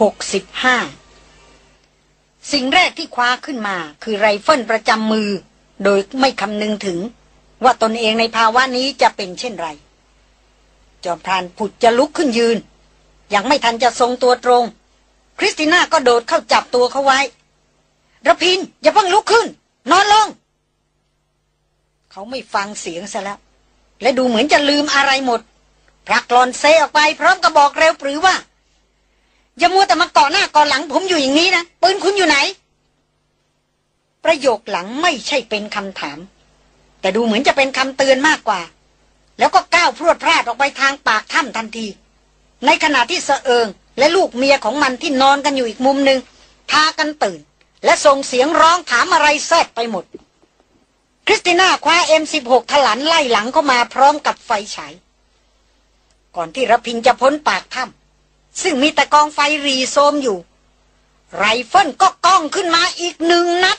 หกสิบห้าสิ่งแรกที่คว้าขึ้นมาคือไรเฟิลประจำมือ โดยไม่คำนึงถึง ว่าตนเองในภาวะนี้จะเป็นเช่นไร จอมพรานผุดจะลุกขึ้นยืน ยังไม่ทันจะทรงตัวตรง คริสติน่าก็โดดเข้าจับตัวเขาไว้รพินทร์อย่าเพิ่งลุกขึ้น นอนลง เขาไม่ฟังเสียงซะแล้ว และดูเหมือนจะลืมอะไรหมดพรักกลอนเซออกไปพร้อมกับบอกเร็วปรือว่า อย่ามัวแต่มาเกาะหน้าก่อหลังผมอยู่อย่างนี้นะปืนคุณอยู่ไหน ประโยคหลังไม่ใช่เป็นคำถาม แต่ดูเหมือนจะเป็นคำเตือนมากกว่า แล้วก็ก้าวพรวดพลาดออกไปทางปากถ้ำทันที ในขณะที่เสเอิง และลูกเมียของมันที่นอนกันอยู่อีกมุมหนึ่งพากันตื่น และส่งเสียงร้องถามอะไรแซดไปหมด คริสติน่าคว้าเอ็มสิบหกถลันไล่หลังเข้ามาพร้อมกับไฟฉายก่อนที่รพินทร์จะพ้นปากถ้ำ ซึ่งมีแต่กองไฟหรี่โซมอยู่ ไรเฟิลก็ก้องขึ้นมาอีกหนึ่งนัด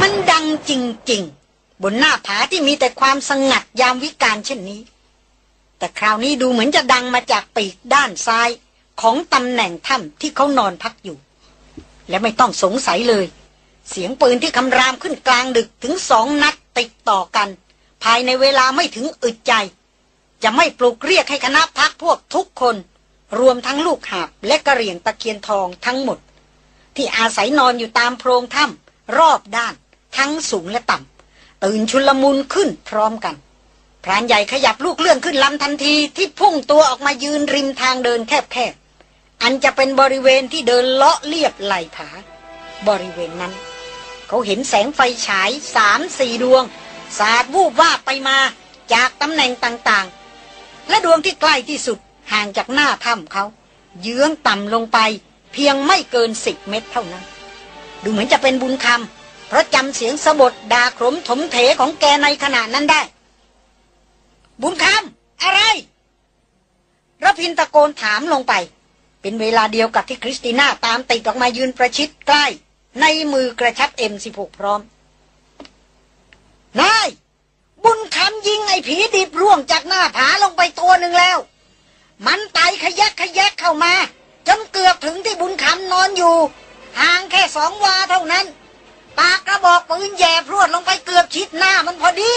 มันดังจริง ๆ บนหน้าผาที่มีแต่ความสงัดยามวิกาลเช่นนี้ แต่คราวนี้ดูเหมือนจะดังมาจากปีกด้านซ้ายของตำแหน่งถ้ำที่เขานอนพักอยู่ และไม่ต้องสงสัยเลย เสียงปืนที่คำรามขึ้นกลางดึกถึงสองนัดติดต่อกัน ภายในเวลาไม่ถึงอึดใจ จะไม่ปลุกเรียกให้คณะพักพวกทุกคน รวมทั้งลูกหาบและกระเหรี่ยงตะเคียนทองทั้งหมด ที่อาศัยนอนอยู่ตามโพรงถ้ำรอบด้าน ทั้งสูงและต่ำตื่นชุลมุนขึ้นพร้อมกันพรานใหญ่ขยับลูกเลื่อนขึ้นลำทันทีที่พุ่งตัวออกมายืนริมทางเดินแคบๆ อันจะเป็นบริเวณที่เดินเลาะเลียบไหลผา บริเวณนั้น เขาเห็นแสงไฟฉายสามสี่ดวง สาดวูบว่าไปมาจากตำแหน่งต่างๆ และดวงที่ใกล้ที่สุดห่างจากหน้าถ้ำเขาเยื้องต่ำลงไป เพียงไม่เกินสิบเมตรเท่านั้น ดูเหมือนจะเป็นบุญคำเพราะจำเสียงสะบดดาขมถมเถของแกในขณะนั้นได้ บุญคำอะไรรพินตะโกนถามลงไป เป็นเวลาเดียวกับที่คริสติน่าตามติดออกมายืนประชิดใกล้ ในมือกระชับเอ็มสิบหกพร้อมนาย บุญคำยิงไอ้ผีดิบร่วงจากหน้าผาลงไปตัวหนึ่งแล้ว มันไตขยักขยักเข้ามา จนเกือบถึงที่บุญคำนอนอยู่ ห่างแค่สองวาเท่านั้น ปากกระบอกปืนแย่พรวดลงไปเกือบชิดหน้ามันพอดี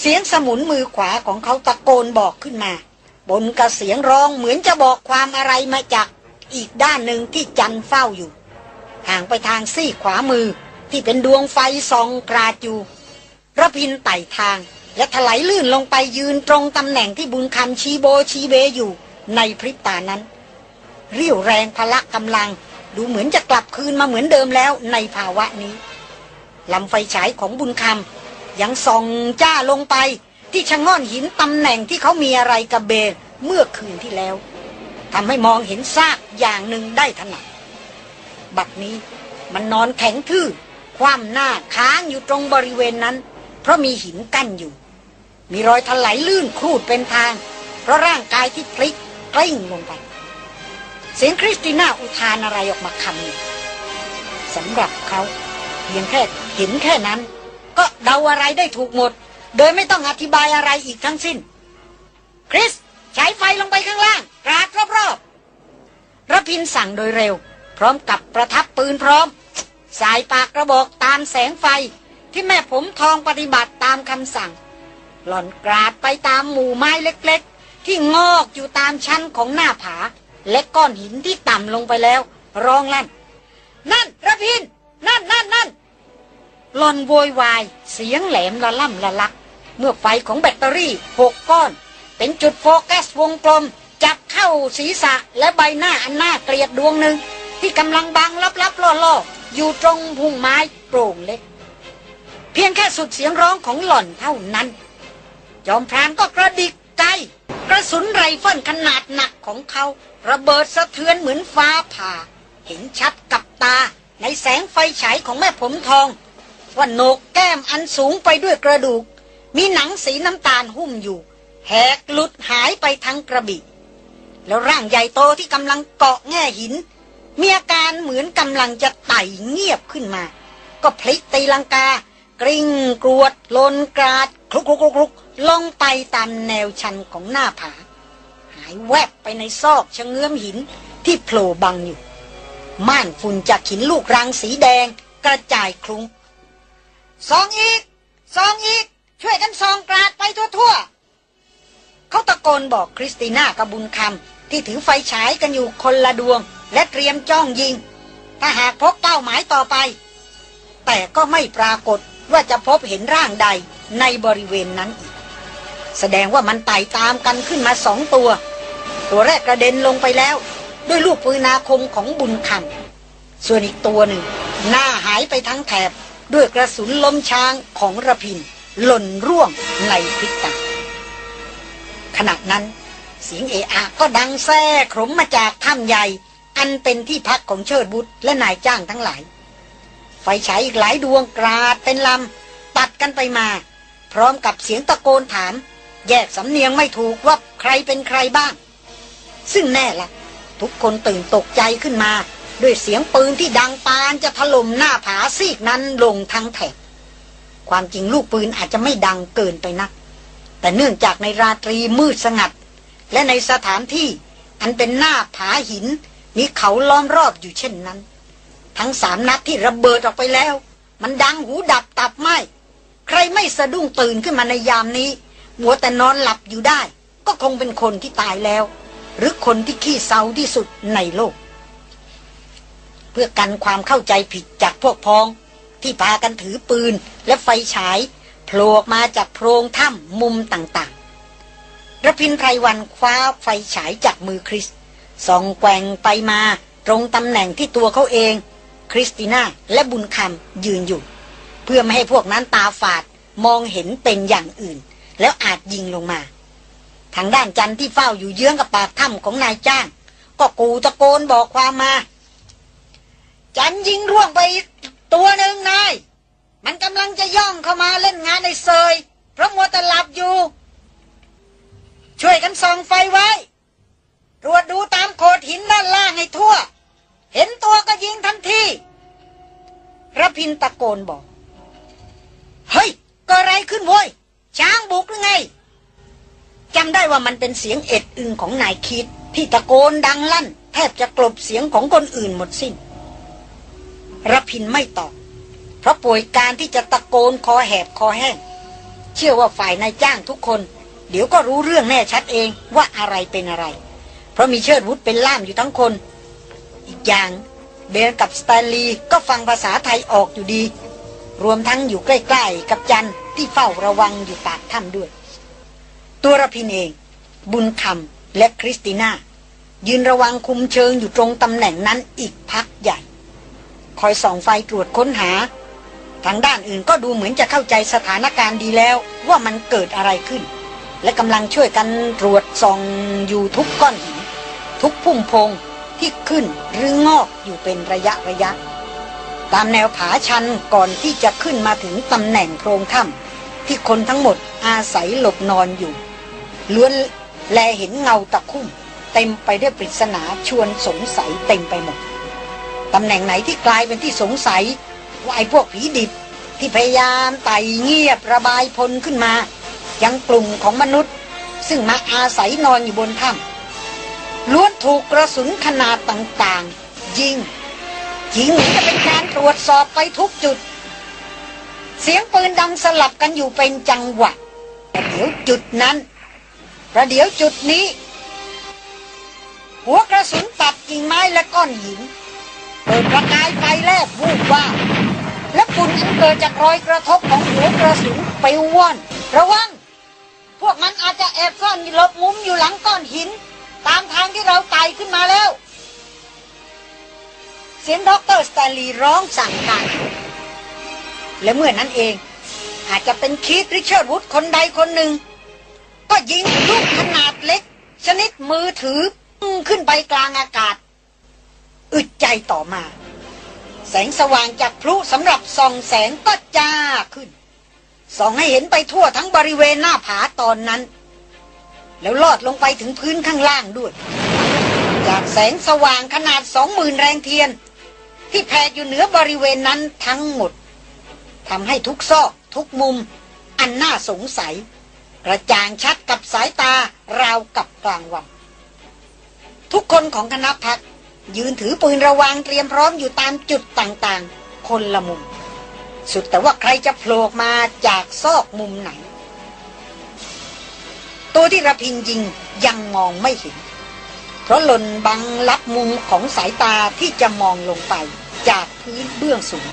เสียงสมุนมือขวาของเขาตะโกนบอกขึ้นมา บนกระเสียงร้องเหมือนจะบอกความอะไรมาจากอีกด้านหนึ่งที่จันเฝ้าอยู่ ห่างไปทางซี่ขวามือที่เป็นดวงไฟส่องกราดอยู่ ระพินไต่ทาง และถลายลื่นลงไปยืนตรงตำแหน่งที่บุญคำชีโบชีเบอยู่ในพริบตานั้น เรี่ยวแรงพละกำลัง ดูเหมือนจะกลับคืนมาเหมือนเดิมแล้วในภาวะนี้ลำไฟฉายของบุญคำยังส่องจ้าลงไปที่ชะง่อนหินตำแหน่งที่เขามีอะไรกับเบรเมื่อคืนที่แล้วทำให้มองเห็นซากอย่างหนึ่งได้ถนัดบัดนี้มันนอนแข็งทื่อคว่ำหน้าค้างอยู่ตรงบริเวณนั้น เพราะมีหินกั้นอยู่ มีรอยถลายลื่นครูดเป็นทาง เพราะร่างกายที่พลิกกลิ้งลงไป เสียงคริสติน่าอุทานอะไรออกมาคำหนึ่งสำหรับเขาเพียงแค่เห็นแค่นั้น ก็เดาอะไรได้ถูกหมด โดยไม่ต้องอธิบายอะไรอีกทั้งสิ้น คริสใช้ไฟลงไปข้างล่างกราดรอบๆระพินสั่งโดยเร็ว พร้อมกับประทับปืนพร้อม สายปากกระบอกตามแสงไฟ ที่แม่ผมทองปฏิบัติตามคำสั่ง หล่อนกราดไปตามหมู่ไม้เล็กๆ ที่งอกอยู่ตามชั้นของหน้าผา และก้อนหินที่ต่ำลงไปแล้ว ร้องลั่น นั่นระพิน นั่นนั่นนั่นหลอนโวยวาย เสียงแหลมละล่ำละลัก เมื่อไฟของแบตเตอรี่หกก้อน เป็นจุดโฟกัสวงกลม จับเข้าศีรษะและใบหน้าอันน่าเกลียดดวงหนึ่ง ที่กำลังบังลับๆล่อๆอยู่ตรงพุ่งไม้โปร่งเล็ก พียงแค่สุดเสียงร้องของหล่อนเท่านั้น จอมพรานก็กระดิกใจ กระสุนไรเฟิลขนาดหนักของเขา ระเบิดสะเทือนเหมือนฟ้าผ่า เห็นชัดกับตาในแสงไฟฉายของแม่ผมทอง ว่าโหนกแก้มอันสูงไปด้วยกระดูก มีหนังสีน้ำตาลหุ้มอยู่ แหกหลุดหายไปทั้งกระบี่แล้วร่างใหญ่โตที่กำลังเกาะแง่หิน มีอาการเหมือนกำลังจะไต่เงียบขึ้นมา ก็พลิกตีลังกา กริ้งกรวดลนกราดคลุกคลุกคลุกลงไปตามแนวชันของหน้าผา หายแวบไปในซอกชะเงื้อมหินที่โผล่บังอยู่ ม่านฝุ่นจากหินลูกรังสีแดงกระจายคลุ้งซองอีกซองอีก ช่วยกันซองกราดไปทั่วๆเขาตะโกนบอกคริสติน่ากับบุญคำที่ถือไฟฉายกันอยู่คนละดวง และเตรียมจ้องยิง ถ้าหากพบเป้าหมายต่อไป แต่ก็ไม่ปรากฏ ว่าจะพบเห็นร่างใดในบริเวณนั้นอีก แสดงว่ามันไต่ตามกันขึ้นมาสองตัว ตัวแรกกระเด็นลงไปแล้ว ด้วยลูกปืนนาคมของบุญคำส่วนอีกตัวหนึ่ง หน้าหายไปทั้งแถบด้วยกระสุนล้มช้างของระพิน หล่นร่วงในพริกตาขณะนั้น เสียงเอะอะก็ดังแซ่ขรมมาจากถ้ำใหญ่ อันเป็นที่พักของเชิดบุตรและนายจ้างทั้งหลาย ไฟฉายอีกหลายดวงกราดเป็นลำ ตัดกันไปมา พร้อมกับเสียงตะโกนถาม แยกสำเนียงไม่ถูกว่าใครเป็นใครบ้าง ซึ่งแน่ละ ทุกคนตื่นตกใจขึ้นมา ด้วยเสียงปืนที่ดังปานจะถล่มหน้าผาซีกนั้นลงทั้งแถบความจริงลูกปืนอาจจะไม่ดังเกินไปนัก แต่เนื่องจากในราตรีมืดสงัด และในสถานที่อันเป็นหน้าผาหินมีเขาล้อมรอบอยู่เช่นนั้น ทั้งสามนัดที่ระเบิดออกไปแล้ว มันดังหูดับตับไหมใครไม่สะดุ้งตื่นขึ้นมาในยามนี้ หัวแต่นอนหลับอยู่ได้ ก็คงเป็นคนที่ตายแล้ว หรือคนที่ขี้เศร้าที่สุดในโลก เพื่อกันความเข้าใจผิดจากพวกพ้อง ที่พากันถือปืนและไฟฉายโผล่ออกมาจากโพรงถ้ำมุมต่างๆระพินไพรวันคว้าไฟฉายจากมือคริสส่องแกว่งไปมาตรงตำแหน่งที่ตัวเขาเอง คริสติน่าและบุญคำยืนอยู่ เพื่อไม่ให้พวกนั้นตาฝาดมองเห็นเป็นอย่างอื่น แล้วอาจยิงลงมา ทางด้านจันที่เฝ้าอยู่เยื้องกับปากถ้ำของนายจ้าง ก็กูตะโกนบอกความมา จันยิงร่วงไปตัวหนึ่งนาย มันกำลังจะย่องเข้ามาเล่นงานในเซย เพราะมัวแต่หลับอยู่ ช่วยกันส่องไฟไว้ ตรวจดูตามโขดหินด้านล่างให้ทั่ว เห็นตัวก็ยิงทันทีระพินตะโกนบอก เฮ้ย ก็อะไรขึ้นโว้ย ช้างบุกหรือไงจำได้ว่ามันเป็นเสียงเอ็ดอึงของนายคิด ที่ตะโกนดังลั่น แทบจะกลบเสียงของคนอื่นหมดสิ้นระพินไม่ตอบ เพราะป่วยการที่จะตะโกนคอแหบคอแห้ง เชื่อว่าฝ่ายนายจ้างทุกคน เดี๋ยวก็รู้เรื่องแน่ชัดเองว่าอะไรเป็นอะไร เพราะมีเชิดวุฒเป็นล่ามอยู่ทั้งคน อีกอย่าง เบลกับสแตนลีย์ก็ฟังภาษาไทยออกอยู่ดี รวมทั้งอยู่ใกล้ ๆ กับจันที่เฝ้าระวังอยู่ปากถ้ำด้วย ตัวรพินเอง บุญคำและคริสติน่า ยืนระวังคุมเชิงอยู่ตรงตำแหน่งนั้นอีกพักใหญ่ คอยส่องไฟตรวจค้นหา ทางด้านอื่นก็ดูเหมือนจะเข้าใจสถานการณ์ดีแล้วว่ามันเกิดอะไรขึ้น และกำลังช่วยกันตรวจส่องอยู่ทุกก้อนหินทุกพุ่มพง ที่ขึ้นหรืองอกอยู่เป็นระยะระยะ ตามแนวผาชันก่อนที่จะขึ้นมาถึงตำแหน่งโพรงถ้ำที่คนทั้งหมดอาศัยหลบนอนอยู่ ล้วนแลเห็นเงาตะคุ่ม เต็มไปด้วยปริศนาชวนสงสัยเต็มไปหมดตำแหน่งไหนที่กลายเป็นที่สงสัยว่าไอ้พวกผีดิบที่พยายามไต่เงียบระบายพลขึ้นมา ยังกลุ่มของมนุษย์ ซึ่งมาอาศัยนอนอยู่บนถ้ำ ล้วนถูกกระสุนขนาดต่างๆ ยิงยิงเหมือนจะเป็นการตรวจสอบไปทุกจุด เสียงปืนดังสลับกันอยู่เป็นจังหวะแต่เดี๋ยวจุดนั้น ประเดี๋ยวจุดนี้ หัวกระสุนตัดกิ่งไม้และก้อนหินเปิดประกายไฟแลบวูบว่าบและฝุ่นอันเกิดจากรอยกระทบของหัวกระสุนไปว่อน ระวัง พวกมันอาจจะแอบซ่อนหลบมุมอยู่หลังก้อนหิน ตามทางที่เราไต่ขึ้นมาแล้ว เสียงด็อกเตอร์สแตนลีร้องสั่งการ และเมื่อนั้นเอง อาจจะเป็นคีตริชาร์ดวูดคนใดคนหนึ่ง ก็ยิงพลุขนาดเล็ก ชนิดมือถือขึ้นไปกลางอากาศ อึดใจต่อมา แสงสว่างจากพลุสำหรับส่องแสงก็จ้าขึ้นส่องให้เห็นไปทั่วทั้งบริเวณหน้าผาตอนนั้น แล้วลอดลงไปถึงพื้นข้างล่างด้วย จากแสงสว่างขนาดสองหมื่นแรงเทียน ที่แผ่อยู่เหนือบริเวณนั้นทั้งหมดทำให้ทุกซอกทุกมุม อันน่าสงสัย กระจ่างชัดกับสายตาราวกับกลางวัน ทุกคนของคณะพักยืนถือปืนระวังเตรียมพร้อมอยู่ตามจุดต่างๆ คนละมุม สุดแต่ว่าใครจะโผล่มาจากซอกมุมไหน ตัวที่ระพินยิงยังมองไม่เห็น เพราะหล่นบังลับมุมของสายตาที่จะมองลงไปจากพื้นเบื้องสูง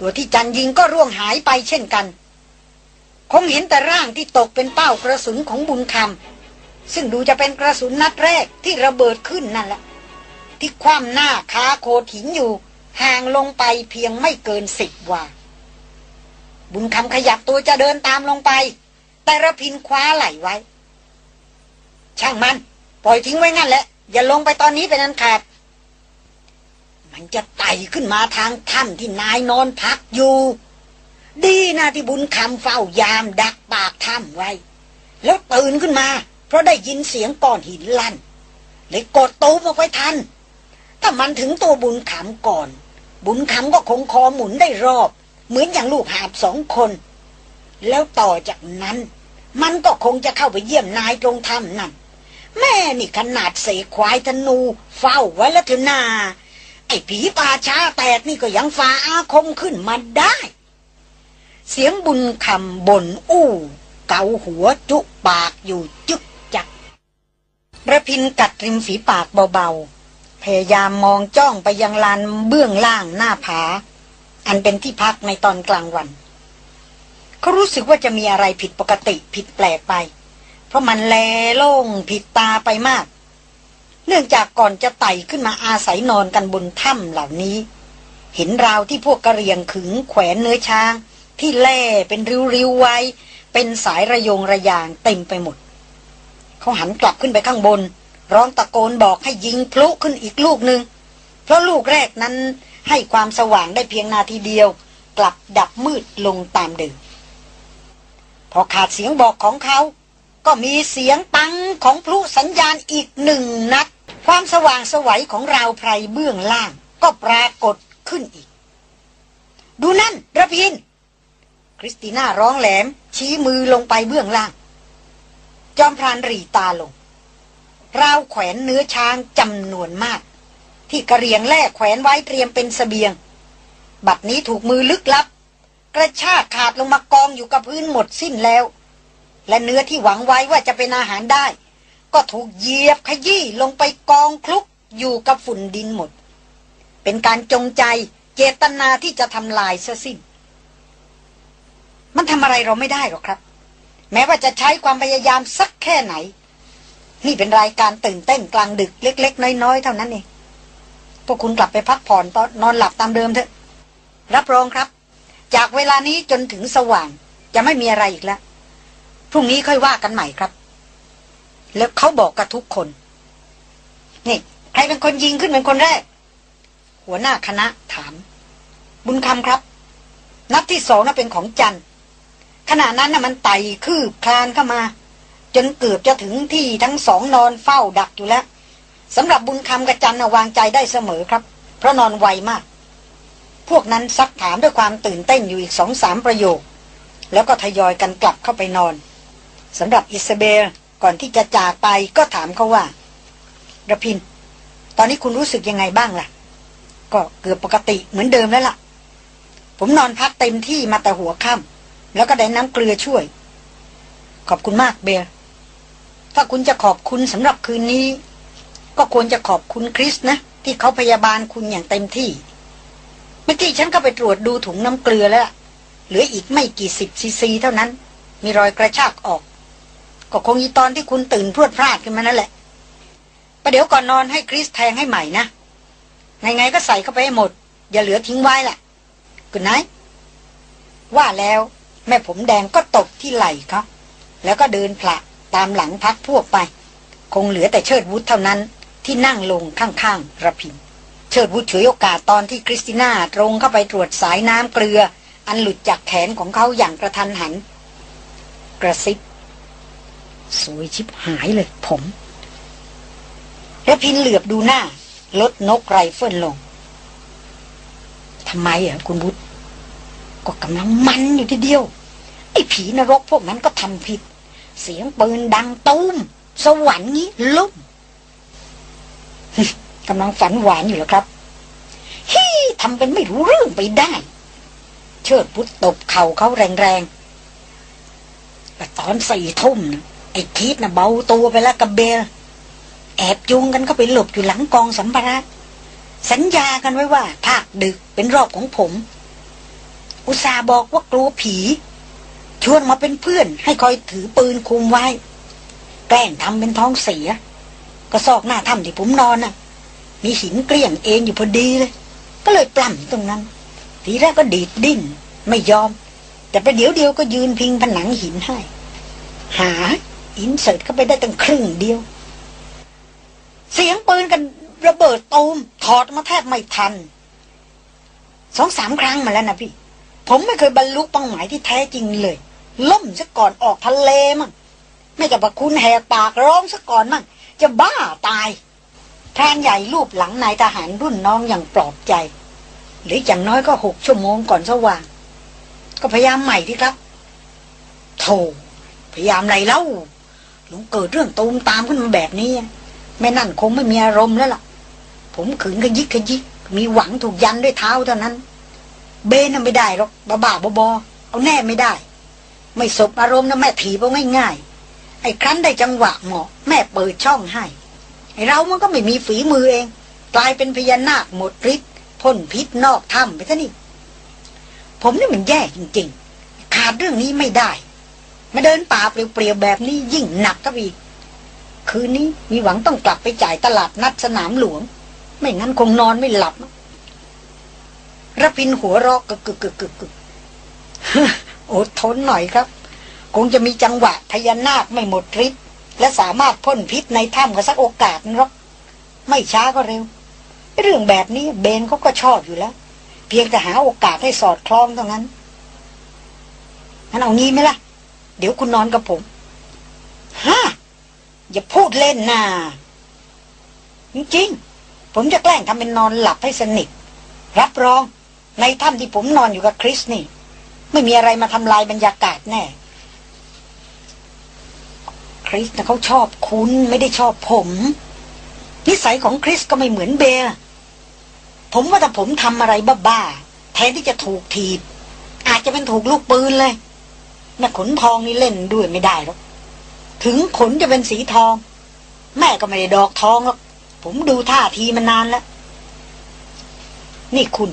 ตัวที่จันยิงก็ร่วงหายไปเช่นกัน คงเห็นแต่ร่างที่ตกเป็นเป้ากระสุนของบุญคำซึ่งดูจะเป็นกระสุนนัดแรกที่ระเบิดขึ้นนั่นแหละ ที่คว่ำหน้าคาโคถินอยู่ห่างลงไปเพียงไม่เกินสิบวาบุญคำขยับตัวจะเดินตามลงไป แต่ระพินคว้าไหลไว้ ช่างมัน ปล่อยทิ้งไว้งั้นแหละ อย่าลงไปตอนนี้เป็นอันขาด มันจะไต่ขึ้นมาทางถ้ำที่นายนอนพักอยู่ ดีนะที่บุญคำเฝ้ายามดักปากถ้ำไว้ แล้วตื่นขึ้นมา เพราะได้ยินเสียงก้อนหินลั่นเลยกดตูบออกไปทัน ถ้ามันถึงตัวบุญขำก่อน บุญขำก็คงคอหมุนได้รอบ เหมือนอย่างลูกหาบสองคน แล้วต่อจากนั้น มันก็คงจะเข้าไปเยี่ยมนายตรงถ้ำนั่น แม่นี่ขนาดเสกควายธนู เฝ้าไว้แล้วเถอนาไอ้ผีป่าช้าแตกนี่ก็ยังฟ้าอาคมขึ้นมาได้ เสียงบุญคำบ่นอู้ เกาหัวจุปากอยู่จึกจักระพินกัดริมฝีปากเบาๆ พยายามมองจ้องไปยังลานเบื้องล่างหน้าผา อันเป็นที่พักในตอนกลางวัน เขารู้สึกว่าจะมีอะไรผิดปกติผิดแปลกไป เพราะมันแลโล่งผิดตาไปมาก เนื่องจากก่อนจะไต่ขึ้นมาอาศัยนอนกันบนถ้ำเหล่านี้ เห็นราวที่พวกกระเรียงขึงแขวนเนื้อช้าง ที่แล่เป็นริ้วๆไว้ เป็นสายระยงระยางเต็มไปหมด เขาหันกลับขึ้นไปข้างบน ร้องตะโกนบอกให้ยิงพลุขึ้นอีกลูกหนึ่งเพราะลูกแรกนั้นให้ความสว่างได้เพียงนาทีเดียว กลับดับมืดลงตามเดิม พอขาดเสียงบอกของเขา ก็มีเสียงปังของพลุสัญญาณอีกหนึ่งนัด ความสว่างสวัยของราวไพรเบื้องล่าง ก็ปรากฏขึ้นอีก ดูนั่นระพิน คริสติน่าร้องแหลม ชี้มือลงไปเบื้องล่าง จอมพรานรีตาลง ราวแขวนเนื้อช้างจำนวนมาก ที่กระเรียงแลกแขวนไว้เตรียมเป็นสเสบียง บัดนี้ถูกมือลึกลับ กระชากขาดลงมากองอยู่กับพื้นหมดสิ้นแล้ว และเนื้อที่หวังไว้ว่าจะเป็นอาหารได้ ก็ถูกเหยียบขยี้ลงไปกองคลุกอยู่กับฝุ่นดินหมด เป็นการจงใจเจตนาที่จะทำลายเสียสิ้น มันทำอะไรเราไม่ได้หรอกครับ แม้ว่าจะใช้ความพยายามสักแค่ไหน นี่เป็นรายการตื่นเต้นกลางดึกเล็ก ๆ น้อย ๆ เท่านั้นเองพวกคุณกลับไปพักผ่อนตอนนอนหลับตามเดิมเถอะ รับรองครับ จากเวลานี้จนถึงสว่าง จะไม่มีอะไรอีกแล้ว พรุ่งนี้ค่อยว่ากันใหม่ครับ แล้วเขาบอกกับทุกคน นี่ใครเป็นคนยิงขึ้นเป็นคนแรก หัวหน้าคณะถาม บุญคำครับ นัดที่สองน่ะเป็นของจันขณะนั้นน่ะมันไต่คืบคลานเข้ามา จนเกือบจะถึงที่ทั้งสองนอนเฝ้าดักอยู่แล้วสำหรับบุญคำกับจันน่ะวางใจได้เสมอครับ เพราะนอนไวมาก พวกนั้นซักถามด้วยความตื่นเต้นอยู่อีกสองสามประโยค แล้วก็ทยอยกันกลับเข้าไปนอนสำหรับอิสเบลก่อนที่จะจากไปก็ถามเขาว่าระพิน ตอนนี้คุณรู้สึกยังไงบ้างล่ะ ก็เกือบปกติเหมือนเดิมแล้วล่ะ ผมนอนพักเต็มที่มาแต่หัวค่ำแล้วก็ได้น้ำเกลือช่วย ขอบคุณมากเบลถ้าคุณจะขอบคุณสำหรับคืนนี้ ก็ควรจะขอบคุณคริสนะ ที่เขาพยาบาลคุณอย่างเต็มที่ มื่อกี้ฉันก็ไปตรวจดูถุงน้ำเกลือแล้ว เหลืออีกไม่กี่สิบซีซีเท่านั้น มีรอยกระชากออก ก็คงอีตอนที่คุณตื่นพรวดพลาดขึ้นมานั่นแหละประเดี๋ยวก่อนนอนให้คริสแทงให้ใหม่นะ ไงๆก็ใส่เข้าไปให้หมด อย่าเหลือทิ้งไว้ล่ะกุนไนว่าแล้วแม่ผมแดงก็ตบที่ไหล่เขาแล้วก็เดินผละตามหลังพรรคพวกไป คงเหลือแต่เชิดวุฒเท่านั้นที่นั่งลงข้างๆระพิน เชิดวุฒฉวยโอกาสตอนที่คริสติน่าตรงเข้าไปตรวจสายน้ำเกลือ อันหลุดจากแขนของเขาอย่างกระทันหัน กระซิบ สวยชิบหายเลยผมระพินเหลือบดูหน้า ลดนกไรเฟิลลงทำไมอะคุณวุฒก็กำลังมันอยู่ทีเดียว ไอ้ผีนรกพวกนั้นก็ทำผิด เสียงปืนดังตูมสวรรค์งี้ลุ่ม กำลังฝันหวานอยู่แล้วครับฮี่ทำเป็นไม่รู้เรื่องไปได้ เชิดพุทธตบเข่าเขาแรงๆแต่ตอนสี่ทุ่มไอ้คิดนะเบาตัวไปแล้วกับเบล แอบจูงกันเข้าไปหลบอยู่หลังกองสัมภาระสัญญากันไว้ว่าภาคดึกเป็นรอบของผม อุตสาบอกว่ากลัวผี ชวนมาเป็นเพื่อน ให้คอยถือปืนคุมไว้ แกล้งทำเป็นท้องเสีย ก็ซอกหน้าถ้ำที่ผมนอนน่ะ มีหินเกลี้ยงเองอยู่พอดีเลย ก็เลยปล้ำตรงนั้น ทีแรกก็ดีดดิ้น ไม่ยอม แต่ประเดี๋ยวเดียวก็ยืนพิงผนังหินให้ หาอินเสิร์ตเข้าไปได้ตั้งครึ่งเดียว เสียงปืนกันระเบิดตูมถอดมาแทบไม่ทันสองสามครั้งมาแล้วนะพี่ ผมไม่เคยบรรลุเป้าหมายที่แท้จริงเลย ล่มซะก่อนออกทะเลมั่งไม่จะประคุณแหกปากร้องซะก่อนมั่งจะบ้าตาย พรานใหญ่รูปหลังนายทหารรุ่นน้องอย่างปลอบใจ หรืออย่างน้อยก็หกชั่วโมงก่อนสว่าง ก็พยายามใหม่ที่ครับโธ่พยายามไรเล่าหลงเกิดเรื่องตูมตามขึ้นมาแบบนี้แม่นั่นคงไม่มีอารมณ์แล้วล่ะ ผมขืนขยิกขยิกมีหวังถูกยันด้วยเท้าเท่านั้น เบนไม่ได้หรอกบ้าบ้าบอเอาแน่ไม่ได้ ไม่สบอารมณ์นะแม่ถีบเอาง่ายๆไอ้ครั้นได้จังหวะเหมาะ แม่เปิดช่องให้ เรามันก็ไม่มีฝีมือเอง กลายเป็นพญานาคหมดฤทธิ์พ่นพิษนอกถ้ำไปซะนี่ผมนี่มันแย่จริง ๆ ขาดเรื่องนี้ไม่ได้ มาเดินป่าเปลี่ยวๆแบบนี้ยิ่งหนักก็อีก คืนนี้มีหวังต้องกลับไปจ่ายตลาดนัดสนามหลวง ไม่งั้นคงนอนไม่หลับระพินหัวรอกกึกกึกกึกกึกกึกอดทนหน่อยครับ คงจะมีจังหวะพญานาคไม่หมดฤทธิ์ และสามารถพ่นพิษในถ้ำกันสักโอกาสนึงหรอกไม่ช้าก็เร็ว เรื่องแบบนี้เบนเขาก็ชอบอยู่แล้ว เพียงแต่หาโอกาสให้สอดคล้องเท่านั้นงั้นเอางี้ไหมล่ะ เดี๋ยวคุณนอนกับผมฮะอย่าพูดเล่นนะจริงๆ ผมจะแกล้งทำเป็นนอนหลับให้สนิท รับรอง ในถ้ำที่ผมนอนอยู่กับคริสนี่ ไม่มีอะไรมาทำลายบรรยากาศแน่ คริสนะเขาชอบคุณไม่ได้ชอบผม นิสัยของคริสก็ไม่เหมือนเบลผมว่าถ้าผมทำอะไรบ้าๆแทนที่จะถูกถีบ อาจจะเป็นถูกลูกปืนเลยแม่ขนทองนี่เล่นด้วยไม่ได้หรอกถึงขนจะเป็นสีทอง แม่ก็ไม่ได้ดอกทองหรอกผมดูท่าทีมานานแล้ว นี่คุณ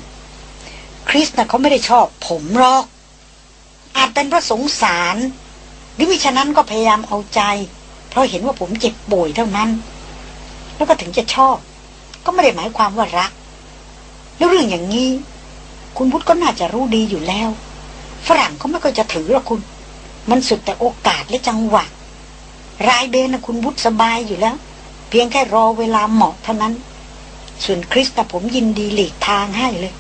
คริสนะเขาไม่ได้ชอบผมหรอก อาจเป็นเพราะสงสาร หรือมิฉะนั้นก็พยายามเอาใจ เพราะเห็นว่าผมเจ็บป่วยเท่านั้น แล้วก็ถึงจะชอบ ก็ไม่ได้หมายความว่ารัก แล้วเรื่องอย่างนี้ คุณพุทธก็น่าจะรู้ดีอยู่แล้ว ฝรั่งเขาไม่ก็จะถือหรอกคุณ มันสุดแต่โอกาสและจังหวะ รายเดนนะคุณพุทธสบายอยู่แล้ว เพียงแค่รอเวลาเหมาะเท่านั้น ส่วนคริสกับผมยินดีหลีกทางให้เลย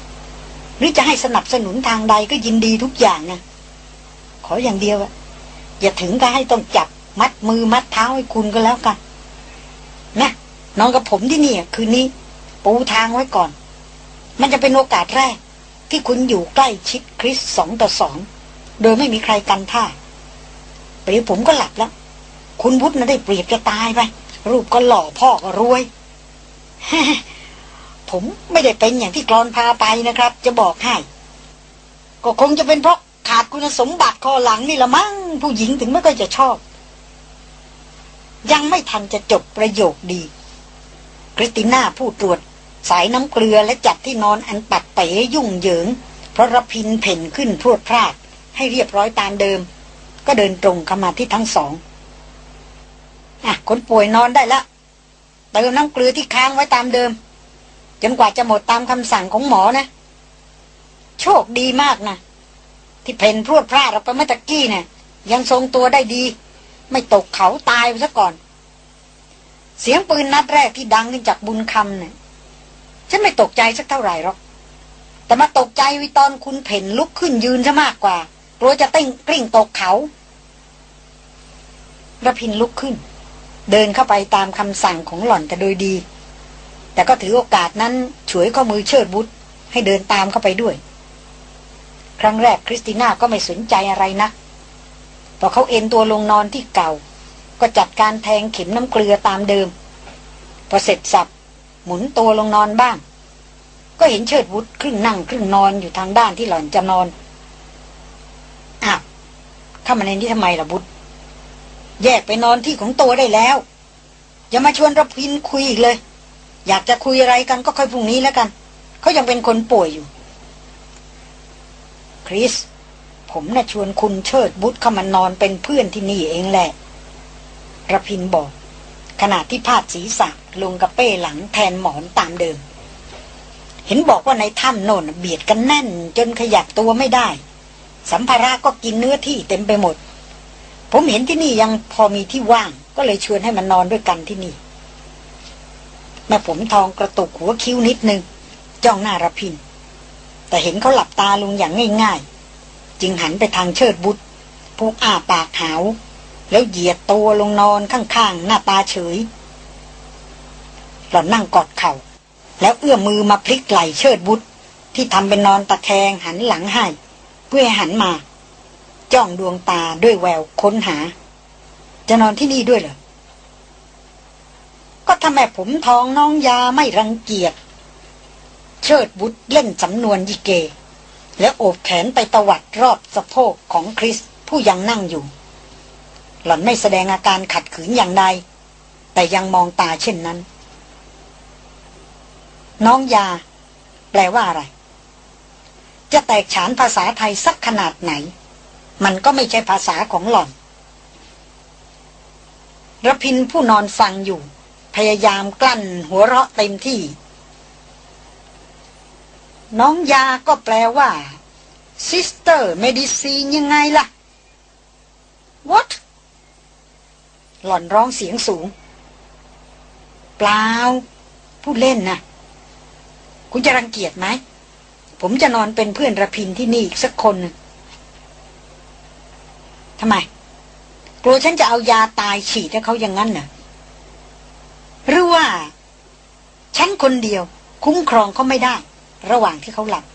หรือจะให้สนับสนุนทางใดก็ยินดีทุกอย่างนะขออย่างเดียวอะ อย่าถึงก็ให้ต้องจับมัดมือมัดเท้าให้คุณก็แล้วกันนะนอนกับผมที่นี่คืนนี้ ปูทางไว้ก่อน มันจะเป็นโอกาสแรก ที่คุณอยู่ใกล้ชิดคริสสองต่อสองโดยไม่มีใครกันท่าเปรียวผมก็หลับแล้ว คุณพุทธนะได้เปรียบจะตายไป รูปก็หล่อพ่อก็รวย ผมไม่ได้เป็นอย่างที่กรอนพาไปนะครับ จะบอกให้ ก็คงจะเป็นเพราะ ขาดคุณสมบัติคอหลังนี่ละมั้งผู้หญิงถึงไม่ค่อยจะชอบ ยังไม่ทันจะจบประโยคดี คริสติน่าผู้ตรวจ สายน้ำเกลือและจัดที่นอนอันปัดเป๋ยุ่งเหยิง เพราะรพินเพ่นขึ้นพรวดพลาด ให้เรียบร้อยตามเดิม ก็เดินตรงเข้ามาที่ทั้งสองอะคนป่วยนอนได้ละเติมน้ำเกลือที่ค้างไว้ตามเดิม จนกว่าจะหมดตามคำสั่งของหมอนะ โชคดีมากนะ ที่เผ่นพรวดพราดเราไปเมื่อตะกี้เนี่ยยังทรงตัวได้ดี ไม่ตกเขาตายไปซะก่อน เสียงปืนนัดแรกที่ดังขึ้นจากบุญคำเนี่ยฉันไม่ตกใจสักเท่าไหร่หรอก แต่มาตกใจเอาตอนคุณเผ่นลุกขึ้นยืนซะมากกว่ากลัวจะติ้งกลิ้งตกเขาระพินลุกขึ้น เดินเข้าไปตามคำสั่งของหล่อนแต่โดยดี แต่ก็ถือโอกาสนั้น ฉวยข้อมือเชิดบุตรให้เดินตามเข้าไปด้วย ครั้งแรกคริสติน่าก็ไม่สนใจอะไรนะพอเขาเอ็นตัวลงนอนที่เก่า ก็จัดการแทงเข็มน้ำเกลือตามเดิม พอเสร็จสับ หมุนตัวลงนอนบ้าง ก็เห็นเชิดวุฒครึ่งนั่งครึ่งนอนอยู่ทางด้านที่หล่อนจะนอนอ้าวเข้ามาในนี้ทำไมล่ะบุตรแยกไปนอนที่ของตัวได้แล้ว อย่ามาชวนรพินคุยอีกเลย อยากจะคุยอะไรกันก็ค่อยพรุ่งนี้แล้วกัน เขายังเป็นคนป่วยอยู่ คริส ผมน่ะชวนคุณเชิดบุตรเข้ามานอนเป็นเพื่อนที่นี่เองแหละระพินบอก ขณะที่พาดศีรษะลงกระเป้หลังแทนหมอนตามเดิม เห็นบอกว่าในถ้ำโน่นเบียดกันแน่น จนขยับตัวไม่ได้ สัมภาระก็กินเนื้อที่เต็มไปหมด ผมเห็นที่นี่ยังพอมีที่ว่าง ก็เลยชวนให้มันนอนด้วยกันที่นี่แม่ผมทองกระตุกหัวคิ้วนิดนึงจ้องหน้ารพิน แต่เห็นเขาหลับตาลงอย่างง่ายๆ จึงหันไปทางเชิดบุตรผู้อ้าปากหาว แล้วเหยียดตัวลงนอนข้างๆ หน้าตาเฉย หล่อนนั่งกอดเขา่า แล้วเอื้อมมือมาพลิกไหล่เชิดบุตรที่ทำเป็นนอนตะแคงหันหลังให้ เพื่อหันมา จ้องดวงตาด้วยแววค้นหา จะนอนที่นี่ด้วยเหรอก็ทำแม่ผมทองน้องยาไม่รังเกียจ เชิดบุตรเล่นสำนวนยิเก แล้วโอบแขนไปตวัดรอบสะโพกของคริสผู้ยังนั่งอยู่ หล่อนไม่แสดงอาการขัดขืนอย่างใด แต่ยังมองตาเช่นนั้น น้องยา แปลว่าอะไร จะแตกฉานภาษาไทยสักขนาดไหน มันก็ไม่ใช่ภาษาของหล่อนระพินผู้นอนฟังอยู่ พยายามกลั้นหัวเราะเต็มที่ น้องยาก็แปลว่า sister medicine ยังไงล่ะ what หล่อนร้องเสียงสูง เปล่าพูดเล่นนะคุณจะรังเกียจไหม ผมจะนอนเป็นเพื่อนระพินที่นี่อีกสักคนทำไม กลัวฉันจะเอายาตายฉีดให้เขาอย่างนั้นน่ะหรือว่า ฉันคนเดียว คุ้มครองเขาไม่ได้ ระหว่างที่เขาหลับ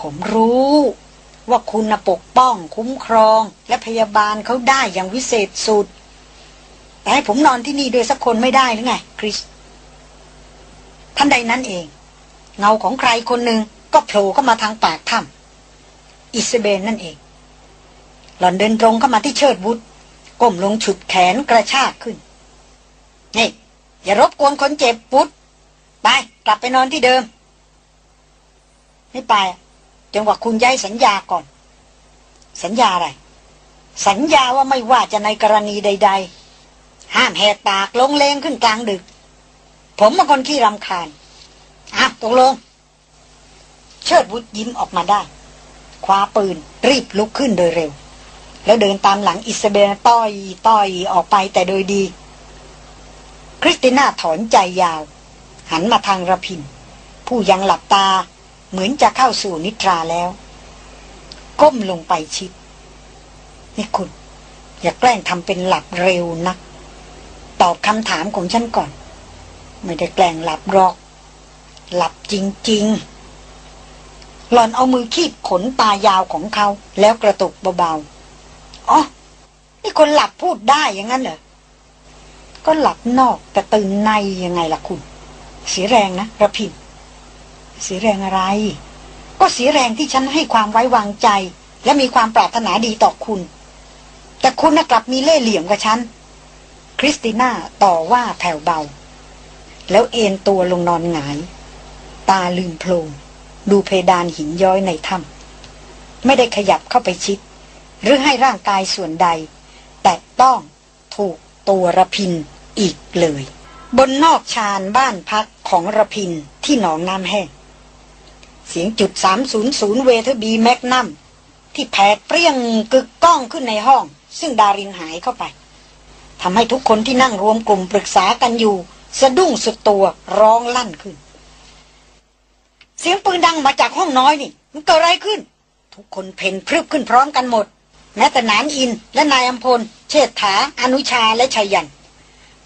ผมรู้ว่าคุณปกป้องคุ้มครองและพยาบาลเขาได้อย่างวิเศษสุด แต่ให้ผมนอนที่นี่ด้วยสักคนไม่ได้หรือไงคริสท่านใดนั้นเอง เงาของใครคนหนึ่งก็โผล่เข้ามาทางปากถ้ำอิสเบนนั่นเอง หล่อนเดินตรงเข้ามาที่เชิดบุตรก้มลงฉุดแขนกระชากขึ้นนี่อย่ารบกวนคนเจ็บบุตร ไป กลับไปนอนที่เดิม ไม่ไปจนกว่าคุณย้ายสัญญาก่อน สัญญาอะไร สัญญาว่าไม่ว่าจะในกรณีใด ๆ ห้ามแหกปากลงเลงขึ้นกลางดึก ผมเป็นคนขี้รำคาญอะตกลง เชิดวุฒยิ้มออกมาได้ คว้าปืน รีบลุกขึ้นโดยเร็ว แล้วเดินตามหลังอิสเบนต้อย ต้อยออกไปแต่โดยดี คริสติน่าถอนใจยาว หันมาทางระพิน ผู้ยังหลับตาเหมือนจะเข้าสู่นิทราแล้ว ก้มลงไปชิด นี่คุณ อย่าแกล้งทำเป็นหลับเร็วนักตอบคำถามของฉันก่อน ไม่ได้แกล้งหลับหรอก หลับจริง ๆ หล่อนเอามือคีบขนตายาวของเขา แล้วกระตุกเบาๆอ๋อนี่คนหลับพูดได้อย่างนั้นเหรอก็หลับนอกแต่ตื่นในยังไงล่ะคุณ เสียแรงนะระพินเสียแรงอะไร ก็เสียแรงที่ฉันให้ความไว้วางใจ และมีความปรารถนาดีต่อคุณ แต่คุณน่ะกลับมีเล่ห์เหลี่ยมกับฉัน คริสติน่าต่อว่าแผ่วเบา แล้วเอนตัวลงนอนหงาย ตาลืมโพลงดูเพดานหินย้อยในถ้ำไม่ได้ขยับเข้าไปชิด หรือให้ร่างกายส่วนใด แต่ต้องถูกตัวระพินอีกเลย บนนอกชานบ้านพักของระพินที่หนองน้ำแห้ง เสียงจุด 300 เวทบีแมกนัมที่แผดเปรี้ยงกึกก้องขึ้นในห้อง ซึ่งดารินหายเข้าไปทำให้ทุกคนที่นั่งรวมกลุ่มปรึกษากันอยู่ สะดุ้งสุดตัวร้องลั่นขึ้น เสียงปืนดังมาจากห้องน้อยนี่ มันเกิดอะไรขึ้น ทุกคนเพ่นพรึบขึ้นพร้อมกันหมด แม้แต่นานอินและนายอัมพล เชษฐา อนุชาและชัยยัน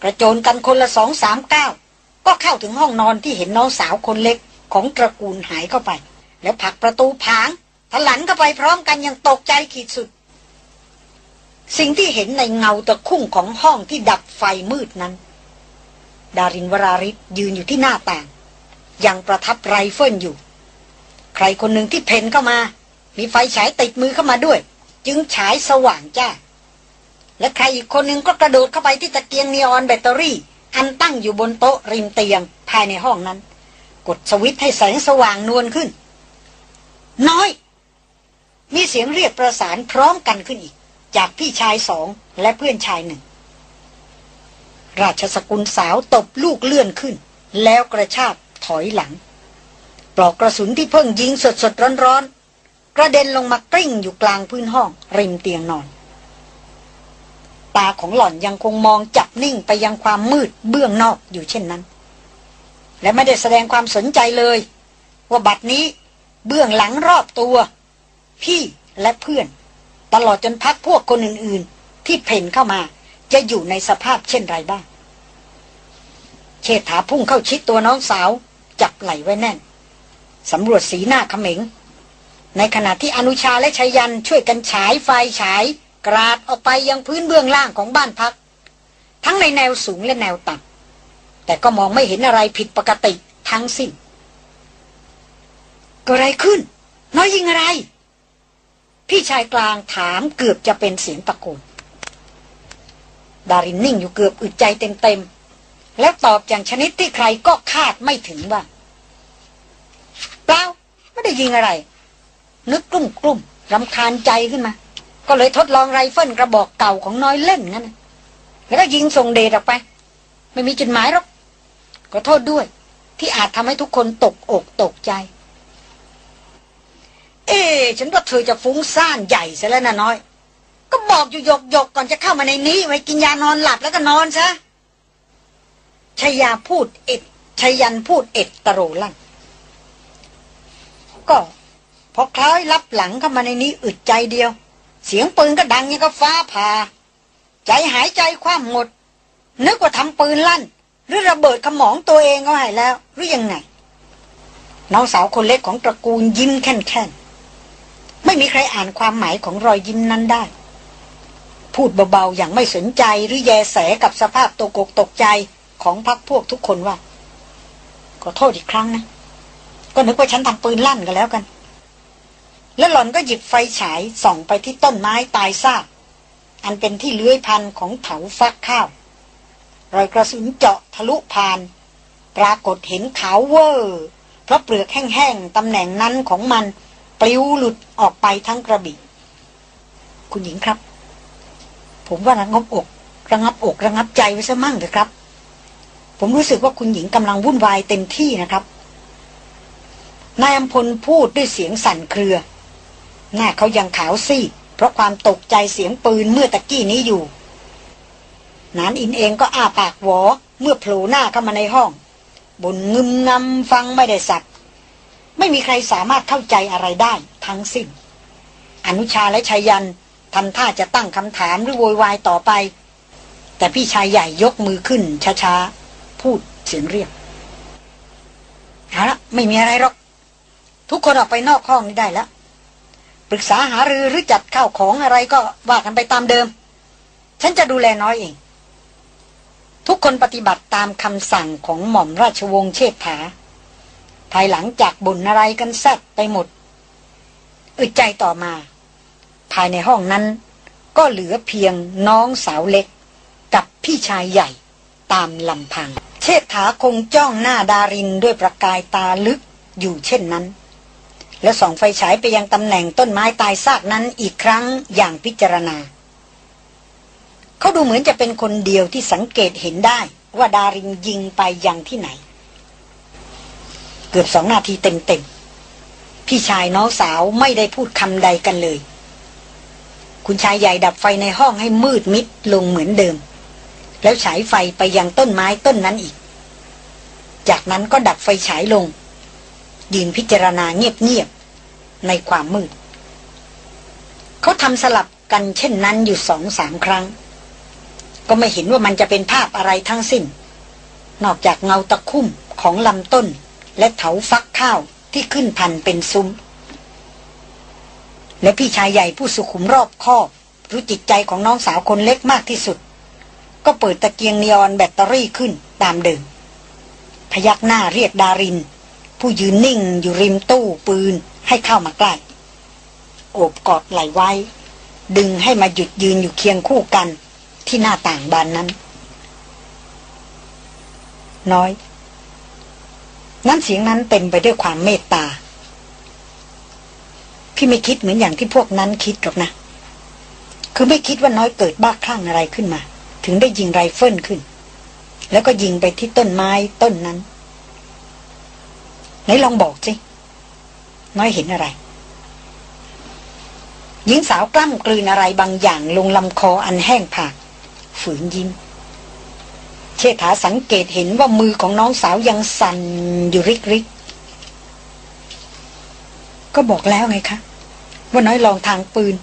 กระโจนกันคนละสองสามเก้าก็เข้าถึงห้องนอนที่เห็นน้องสาวคนเล็กของตระกูลหายเข้าไป แล้วผลักประตูผางถลันเข้าไปพร้อมกันอย่างตกใจขีดสุด สิ่งที่เห็นในเงาตะคุ่มของห้องที่ดับไฟมืดนั้น ดารินวราริศยืนอยู่ที่หน้าต่าง ยังประทับไรเฟิลอยู่ ใครคนหนึ่งที่เผ่นเข้ามา มีไฟฉายติดมือเข้ามาด้วย จึงฉายสว่างจ้า และใครอีกคนหนึ่งก็กระโดดเข้าไปที่ตะเกียงนีออนแบตเตอรี่ อันตั้งอยู่บนโต๊ะริมเตียงภายในห้องนั้น กดสวิตช์ให้แสงสว่างนวลขึ้น น้อย มีเสียงเรียกประสานพร้อมกันขึ้นอีก จากพี่ชายสองและเพื่อนชายหนึ่ง ราชสกุลสาวตบลูกเลื่อนขึ้น แล้วกระชากถอยหลัง ปลอกกระสุนที่เพิ่งยิงสดสดร้อนร้อนกระเด็นลงมากลิ้งอยู่กลางพื้นห้องริมเตียงนอน ตาของหล่อนยังคงมองจับนิ่งไปยังความมืดเบื้องนอกอยู่เช่นนั้น และไม่ได้แสดงความสนใจเลย ว่าบัดนี้เบื้องหลังรอบตัว พี่และเพื่อน ตลอดจนพักพวกคนอื่นๆ ที่เพ่นเข้ามาจะอยู่ในสภาพเช่นไรบ้าง เชษฐาพุ่งเข้าชิดตัวน้องสาว จับไหลไว้แน่นสำรวจสีหน้าเขม็ง ในขณะที่อนุชาและชายันช่วยกันฉายไฟฉาย กราดออกไปยังพื้นเบื้องล่างของบ้านพัก ทั้งในแนวสูงและแนวต่ำแต่ก็มองไม่เห็นอะไรผิดปกติทั้งสิ้นก็อะไรขึ้น น้อยยิงอะไร พี่ชายกลางถามเกือบจะเป็นเสียงตะโกน ดารินนิ่งอยู่เกือบอึดใจเต็มๆ แล้วตอบอย่างชนิดที่ใครก็คาดไม่ถึงว่า เปล่า ไม่ได้ยิงอะไร นึกกลุ้มกลุ้มรำคาญใจขึ้นมา ก็เลยทดลองไรเฟิลกระบอกเก่าของน้อยเล่นงั้นแล้วก็ยิงส่งเดชออกไป ไม่มีจุดหมายหรอกขอโทษด้วย ที่อาจทำให้ทุกคนตกอกตกใจ เอ๊ฉันว่าเธอจะฟุ้งซ่านใหญ่ซะแล้วนะน้อย ก็บอกอยู่หยกหยกก่อนจะเข้ามาในนี้ ให้กินยานอนหลับแล้วก็นอนซะชยาพูดเอ็ดชยันพูดเอ็ดตะโรลั่นก็พอคล้อยรับหลังเข้ามาในนี้อึดใจเดียว เสียงปืนก็ดังยังก็ฟ้าผ่า ใจหายใจคว่ำหมด นึกว่าทำปืนลั่น หรือระเบิดขมองตัวเองก็หายแล้ว หรือยังไงน้องสาวคนเล็กของตระกูลยิ้มแค่นๆไม่มีใครอ่านความหมายของรอยยิ้มนั้นได้ พูดเบาๆ อย่างไม่สนใจหรือแยแสกับสภาพตกอกตกใจของพักพวกทุกคนว่า ขอโทษอีกครั้งนะ ก็นึกว่าฉันทำปืนลั่นกันแล้วกัน แล้วหล่อนก็หยิบไฟฉายส่องไปที่ต้นไม้ตายซาก อันเป็นที่เลื้อยพันของเถาฟักข้าว รอยกระสุนเจาะทะลุผ่าน ปรากฏเห็นขาวเวอร์เพราะเปลือกแห้งๆตำแหน่งนั้นของมัน ปลิวหลุดออกไปทั้งกระบี่ คุณหญิงครับ ผมว่าระงับอก ระงับอกระงับใจไว้ซะมั่งเถอะครับ ผมรู้สึกว่าคุณหญิงกำลังวุ่นวายเต็มที่นะครับนายอัมพลพูดด้วยเสียงสั่นเครือ หน้าเขายังขาวซีดเพราะความตกใจเสียงปืนเมื่อตะกี้นี้อยู่ นานอินเองก็อ้าปากหวอเมื่อโผล่หน้าเข้ามาในห้องบนงึมงำฟังไม่ได้สับไม่มีใครสามารถเข้าใจอะไรได้ทั้งสิ้น อนุชาและชายันทำท่าจะตั้งคำถามหรือโวยวายต่อไป แต่พี่ชายใหญ่ยกมือขึ้นช้าๆ พูดเสียงเรียกเอาละไม่มีอะไรหรอก ทุกคนออกไปนอกห้องนี้ได้แล้ว ปรึกษาหารือหรือจัดข้าวของอะไรก็ว่ากันไปตามเดิม ฉันจะดูแลน้อยเอง ทุกคนปฏิบัติตามคำสั่งของหม่อมราชวงศ์เชษฐา ภายหลังจากบุญอะไรกันแซดไปหมด อึดใจต่อมา ภายในห้องนั้น ก็เหลือเพียงน้องสาวเล็ก กับพี่ชายใหญ่ตามลำพัง เชษฐาคงจ้องหน้าดารินด้วยประกายตาลึกอยู่เช่นนั้น แล้วส่องไฟฉายไปยังตำแหน่งต้นไม้ตายซากนั้นอีกครั้งอย่างพิจารณา เขาดูเหมือนจะเป็นคนเดียวที่สังเกตเห็นได้ว่าดารินยิงไปยังที่ไหน เกือบสองนาทีเต็มๆ พี่ชายน้องสาวไม่ได้พูดคำใดกันเลย คุณชายใหญ่ดับไฟในห้องให้มืดมิดลงเหมือนเดิม แล้วฉายไฟไปยังต้นไม้ต้นนั้นอีก จากนั้นก็ดับไฟฉายลง ยืนพิจารณาเงียบๆในความมืดเขาทำสลับกันเช่นนั้นอยู่สองสามครั้ง ก็ไม่เห็นว่ามันจะเป็นภาพอะไรทั้งสิ้น นอกจากเงาตะคุ่มของลำต้น และเถาฟักข้าวที่ขึ้นพันเป็นซุ้ม และพี่ชายใหญ่ผู้สุขุมรอบคอบ รู้จิตใจของน้องสาวคนเล็กมากที่สุด ก็เปิดตะเกียงนีออนแบตเตอรี่ขึ้นตามเดิมพยักหน้าเรียกดาริน ผู้ยืนนิ่งอยู่ริมตู้ปืนให้เข้ามาใกล้โอบกอดไหลไว้ ดึงให้มาหยุดยืนอยู่เคียงคู่กันที่หน้าต่างบานนั้น น้อย น้ำเสียงนั้นเต็มไปด้วยความเมตตา พี่ไม่คิดเหมือนอย่างที่พวกนั้นคิดหรอกนะ คือไม่คิดว่าน้อยเกิดบ้าคลั่งอะไรขึ้นมา ถึงได้ยิงไรเฟิลขึ้น แล้วก็ยิงไปที่ต้นไม้ต้นนั้น ไหนลองบอกสิ น้อยเห็นอะไร หญิงสาวกล้ำกลืนอะไรบางอย่างลงลำคออันแห้งผาก ฝืนยิ้ม เชษฐาสังเกตเห็นว่ามือของน้องสาวยังสั่นอยู่ริกริกก็บอกแล้วไงคะ ว่าน้อยลองทางปืน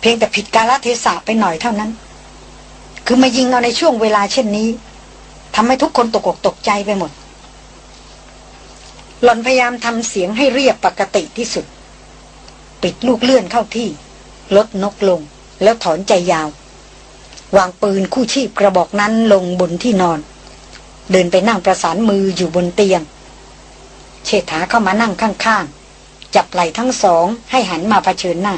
เพียงแต่ผิดกาลเทศะไปหน่อยเท่านั้น คือมายิงเอาในช่วงเวลาเช่นนี้ทำให้ทุกคนตกอกตกใจไปหมด หล่อนพยายามทำเสียงให้เรียบปกติที่สุด ปิดลูกเลื่อนเข้าที่ ลดนกลงแล้วถอนใจยาว วางปืนคู่ชีพกระบอกนั้นลงบนที่นอน เดินไปนั่งประสานมืออยู่บนเตียง เชษฐาเข้ามานั่งข้างๆ จับไหล่ทั้งสองให้หันมาเผชิญหน้า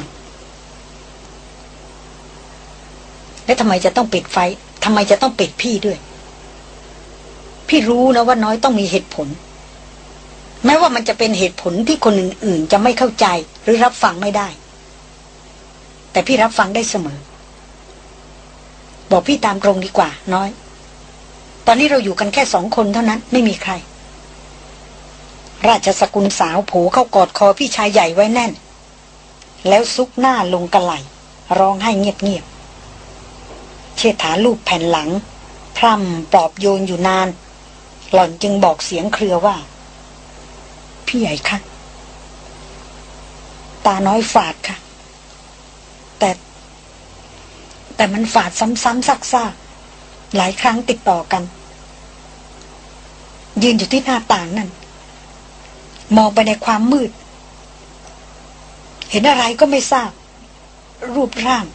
แล้วทำไมจะต้องปิดไฟทำไมจะต้องปิดพี่ด้วย พี่รู้นะว่าน้อยต้องมีเหตุผล แม้ว่ามันจะเป็นเหตุผลที่คนอื่นๆ จะไม่เข้าใจหรือรับฟังไม่ได้ แต่พี่รับฟังได้เสมอ บอกพี่ตามตรงดีกว่า น้อย ตอนนี้เราอยู่กันแค่สองคนเท่านั้น ไม่มีใคร ราชสกุลสาวผูเข้ากอดคอพี่ชายใหญ่ไว้แน่น แล้วซุกหน้าลงกระไหลร้องให้เงียบๆเชษฐาลูบแผ่นหลัง พร่ำปลอบโยนอยู่นาน หล่อนจึงบอกเสียงเครือว่า พี่ใหญ่คะตาน้อยฝาดค่ะ แต่ แต่มันฝาดซ้ำๆซักๆหลายครั้งติดต่อกัน ยืนอยู่ที่หน้าต่างนั่น มองไปในความมืด เห็นอะไรก็ไม่ทราบ รูปร่าง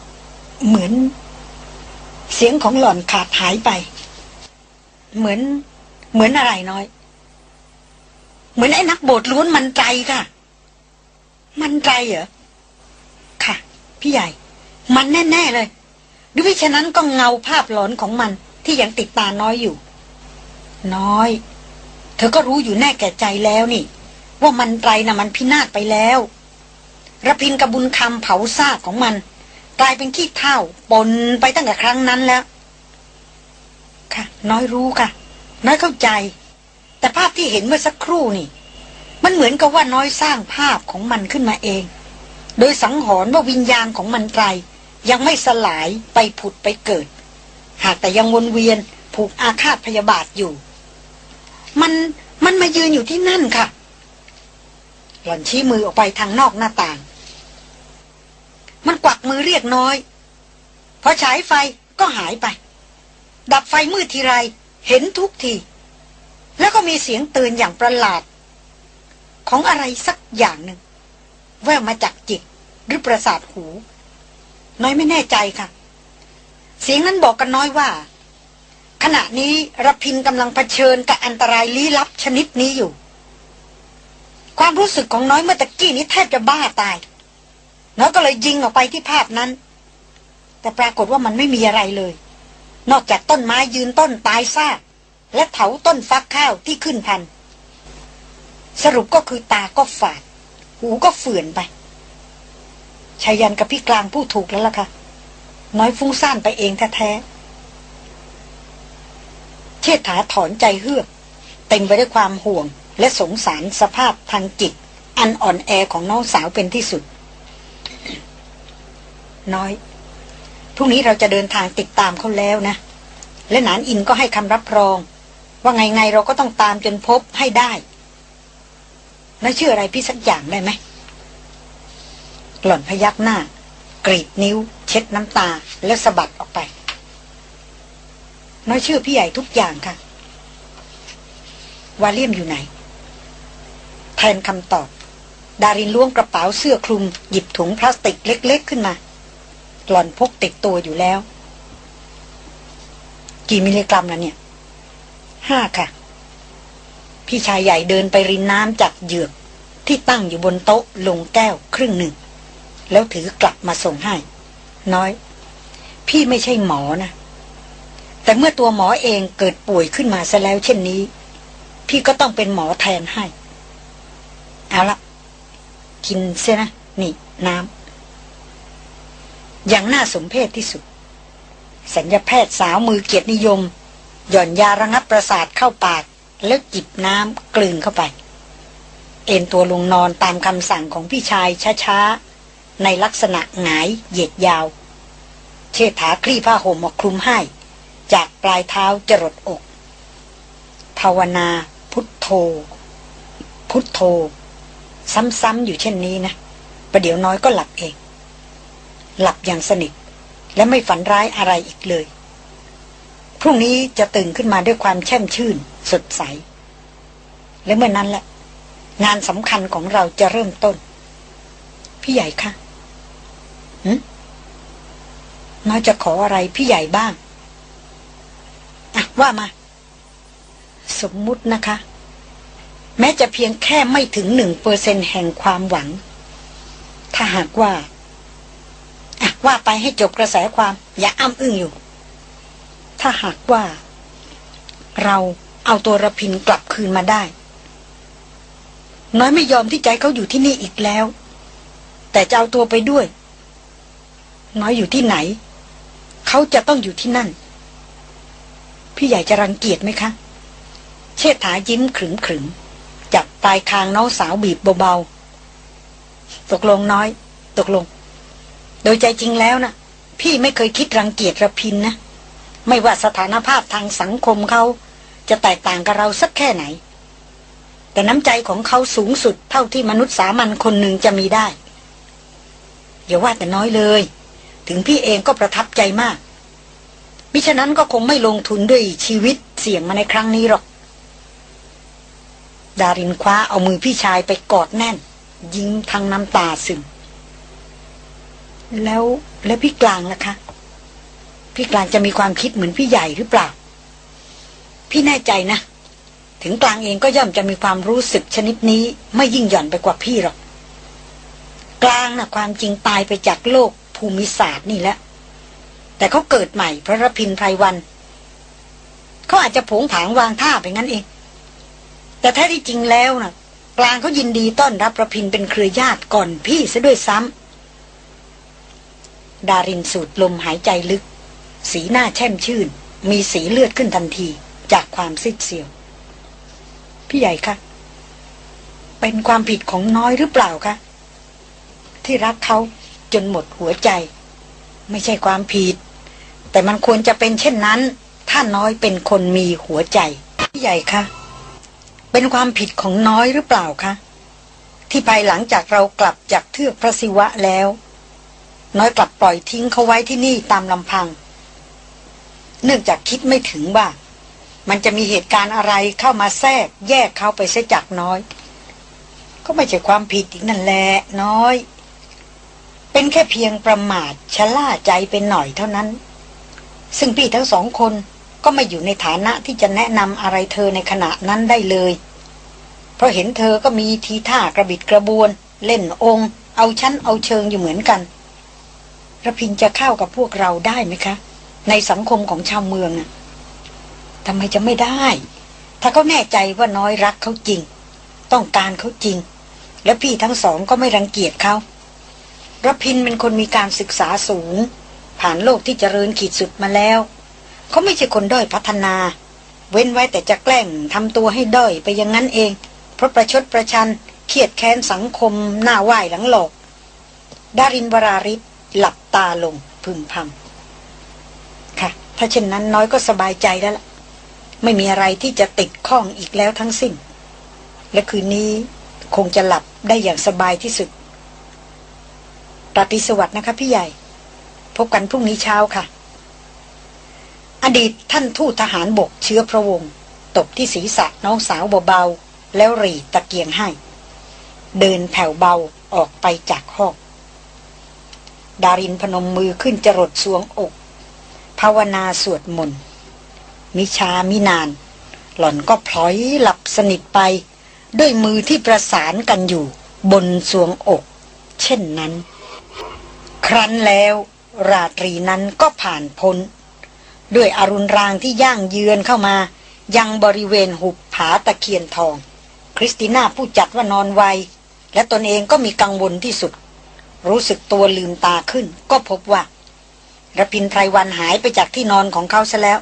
เหมือน เสียงของหล่อนขาดหายไป เหมือนเหมือนอะไรน้อย เหมือนไอ้นักโบดล้วนมันใจค่ะ มันใจเหรอ ค่ะ พี่ใหญ่ มันแน่ๆเลยด้วยฉะนั้นก็เงาภาพหลอนของมันที่ยังติดตาน้อยอยู่ น้อย เธอก็รู้อยู่แน่แก่ใจแล้วนี่ ว่ามันไตรนะ่ะมันพินาศไปแล้วระพินกระบุญคำเผาซากของมัน กลายเป็นขี้เท่าปนไปตั้งแต่ครั้งนั้นแล้ว ค่ะ น้อยรู้ค่ะ น้อยเข้าใจ แต่ภาพที่เห็นเมื่อสักครู่นี่ มันเหมือนกับว่าน้อยสร้างภาพของมันขึ้นมาเอง โดยสังหรณ์ว่าวิญญาณของมันไตรยังไม่สลายไปผุดไปเกิด หากแต่ยังวนเวียนผูกอาฆาตพยาบาทอยู่ มันมันมายืนอยู่ที่นั่นค่ะ หล่อนชี้มือออกไปทางนอกหน้าต่าง มันกวักมือเรียกน้อย พอฉายไฟก็หายไป ดับไฟมืดทีไร เห็นทุกที แล้วก็มีเสียงเตือนอย่างประหลาด ของอะไรสักอย่างหนึ่ง แววมาจากจิตหรือประสาทหู น้อยไม่แน่ใจค่ะ เสียงนั้นบอกกันน้อยว่า ขณะนี้รพินกำลังเผชิญกับอันตรายลี้ลับชนิดนี้อยู่ ความรู้สึกของน้อยเมื่อตะกี้นี้แทบจะบ้าตาย น้อยก็เลยยิงออกไปที่ภาพนั้น แต่ปรากฏว่ามันไม่มีอะไรเลย นอกจากต้นไม้ยืนต้นตายซาก และเถาต้นฟักข้าวที่ขึ้นพัน สรุปก็คือตาก็ฝาด หูก็เฝื่อนไปชายันกับพี่กลางพูดถูกแล้วล่ะค่ะ น้อยฟุ้งซ่านไปเองแท้ๆเชษฐาถอนใจเฮือก เต็มไปด้วยความห่วงและสงสารสภาพทางจิต อันอ่อนแอของน้องสาวเป็นที่สุด น้อยพรุ่งนี้เราจะเดินทางติดตามเขาแล้วนะ และนานอินก็ให้คำรับรอง ว่าไงไงเราก็ต้องตามจนพบให้ได้น้าเชื่ออะไรพี่สักอย่างได้ไหม หล่อนพยักหน้า กรีดนิ้ว เช็ดน้ำตาแล้วสะบัดออกไป น้อยเชื่อพี่ใหญ่ทุกอย่างค่ะ วาเลียมอยู่ไหน แทนคำตอบ ดารินล้วงกระเป๋าเสื้อคลุม หยิบถุงพลาสติกเล็ก ๆ ขึ้นมา หล่อนพกติดตัวอยู่แล้ว กี่มิลลิกรัมแล้วเนี่ย ห้าค่ะ พี่ชายใหญ่เดินไปรินน้ำจากเหยือกที่ตั้งอยู่บนโต๊ะลงแก้วครึ่งหนึ่ง แล้วถือกลับมาส่งให้ น้อย พี่ไม่ใช่หมอนะ แต่เมื่อตัวหมอเองเกิดป่วยขึ้นมาซะแล้วเช่นนี้ พี่ก็ต้องเป็นหมอแทนให้ เอาละกินเสียนะ นี่ น้ำอย่างน่าสมเพชที่สุด สัญญาแพทย์สาวมือเกียรตินิยม หย่อนยาระงับประสาทเข้าปาก แล้วจิบน้ำกลืนเข้าไป เอ็นตัวลงนอนตามคำสั่งของพี่ชายช้าๆ ในลักษณะหงายเหยียดยาว เชษฐาคลี่ผ้าห่มออกคลุมให้ จากปลายเท้าจรดอก ภาวนาพุทโธ พุทโธ ซ้ำๆอยู่เช่นนี้นะประเดี๋ยวน้อยก็หลับเอง หลับอย่างสนิทและไม่ฝันร้ายอะไรอีกเลย พรุ่งนี้จะตื่นขึ้นมาด้วยความแช่มชื่น สดใส และเมื่อนนั้นแหละ งานสำคัญของเราจะเริ่มต้น พี่ใหญ่คะหืน้อยจะขออะไรพี่ใหญ่บ้าง อะ ว่ามา สมมุตินะคะ แม้จะเพียงแค่ไม่ถึงหนึ่งเปอร์เซนแห่งความหวัง ถ้าหากว่า อะ ว่าไปให้จบกระแสความ อย่าอ้ำอึ้งอยู่ ถ้าหากว่า เราเอาตัวระพินกลับคืนมาได้ น้อยไม่ยอมที่ใจเขาอยู่ที่นี่อีกแล้ว แต่จะเอาตัวไปด้วย น้อยอยู่ที่ไหน เขาจะต้องอยู่ที่นั่น พี่ใหญ่จะรังเกียจไหมคะ เชษฐายิ้มขรึมขรึมจับปลายคางน้องสาวบีบเบาๆ ตกลงน้อย ตกลง โดยใจจริงแล้วนะพี่ไม่เคยคิดรังเกียจระพินนะ ไม่ว่าสถานภาพทางสังคมเขาจะแตกต่างกับเราสักแค่ไหน แต่น้ำใจของเขาสูงสุดเท่าที่มนุษย์สามัญคนหนึ่งจะมีได้อย่าว่าแต่น้อยเลย ถึงพี่เองก็ประทับใจมาก มิฉะนั้นก็คงไม่ลงทุนด้วยชีวิตเสี่ยงมาในครั้งนี้หรอก ดารินคว้าเอามือพี่ชายไปกอดแน่น ยิ้มทางน้ำตาซึมแล้วแล้วพี่กลางล่ะคะ พี่กลางจะมีความคิดเหมือนพี่ใหญ่หรือเปล่า พี่แน่ใจนะ ถึงกลางเองก็ย่อมจะมีความรู้สึกชนิดนี้ ไม่ยิ่งหย่อนไปกว่าพี่หรอก กลางนะ่ะความจริงตายไปจากโลกภูมิศาสตร์นี่แหละแต่เขาเกิดใหม่พระรพินไพรวันเขาอาจจะผงผางวางท่าไปงั้นเอง แต่แท้ที่จริงแล้วนะ่ะกลางเขายินดีต้อนรับระพินเป็นเครือญาติก่อนพี่ซะด้วยซ้ำดารินสูดลมหายใจลึก สีหน้าแช่มชื่น มีสีเลือดขึ้นทันทีจากความซิดเสียว พี่ใหญ่คะเป็นความผิดของน้อยหรือเปล่าคะที่รักเขาจนหมดหัวใจ ไม่ใช่ความผิด แต่มันควรจะเป็นเช่นนั้น ถ้าน้อยเป็นคนมีหัวใจ พี่ใหญ่คะเป็นความผิดของน้อยหรือเปล่าคะที่ภายหลังจากเรากลับจากเทือกพระศิวะแล้ว น้อยกลับปล่อยทิ้งเขาไว้ที่นี่ตามลำพัง เนื่องจากคิดไม่ถึงว่า มันจะมีเหตุการณ์อะไรเข้ามาแทรก แยกเขาไปเสียจากน้อย ก็ไม่ใช่ความผิดอีกนั่นแหละน้อย เป็นแค่เพียงประมาทชะล่าใจเป็นหน่อยเท่านั้น ซึ่งพี่ทั้งสองคนก็ไม่อยู่ในฐานะที่จะแนะนำอะไรเธอในขณะนั้นได้เลย เพราะเห็นเธอก็มีทีท่ากระบิดกระบวน เล่นองค์ เอาชั้นเอาเชิงอยู่เหมือนกันระพินจะเข้ากับพวกเราได้ไหมคะ ในสังคมของชาวเมืองน่ะทำไมจะไม่ได้ ถ้าเขาแน่ใจว่าน้อยรักเขาจริง ต้องการเขาจริง และพี่ทั้งสองก็ไม่รังเกียจเขาระพินเป็นคนมีการศึกษาสูง ผ่านโลกที่เจริญขีดสุดมาแล้ว เขาไม่ใช่คนด้อยพัฒนา เว้นไว้แต่จะแกล้งทำตัวให้ด้อยไปอย่างนั้นเอง เพราะประชดประชันเครียดแค้นสังคมหน้าไหวหลังหลอกดารินวราริศหลับตาลงพึมพำ ค่ะถ้าเช่นนั้นน้อยก็สบายใจแล้วล่ะ ไม่มีอะไรที่จะติดข้องอีกแล้วทั้งสิ้น และคืนนี้คงจะหลับได้อย่างสบายที่สุดราตรีสวัสดิ์นะคะพี่ใหญ่ พบกันพรุ่งนี้เช้าค่ะ อดีตท่านทูตทหารบกเชื้อพระวงศ์ตบที่ศีรษะน้องสาวเบาๆ แล้วรีตะเกียงให้ เดินแผ่วเบาออกไปจากห้อง ดารินพนมมือขึ้นจรดสวงอก ภาวนาสวดมนต์มิชามินาน หล่อนก็พลอยหลับสนิทไป ด้วยมือที่ประสานกันอยู่ บนสวงอก เช่นนั้น ครั้นแล้วราตรีนั้นก็ผ่านพ้น ด้วยอรุณรางที่ย่างเยือนเข้ามา ยังบริเวณหุบผาตะเคียนทอง คริสติน่าผู้จัดว่านอนไว และตนเองก็มีกังวลที่สุด รู้สึกตัวลืมตาขึ้น ก็พบว่า ระพินไพรวันหายไปจากที่นอนของเขาซะแล้ว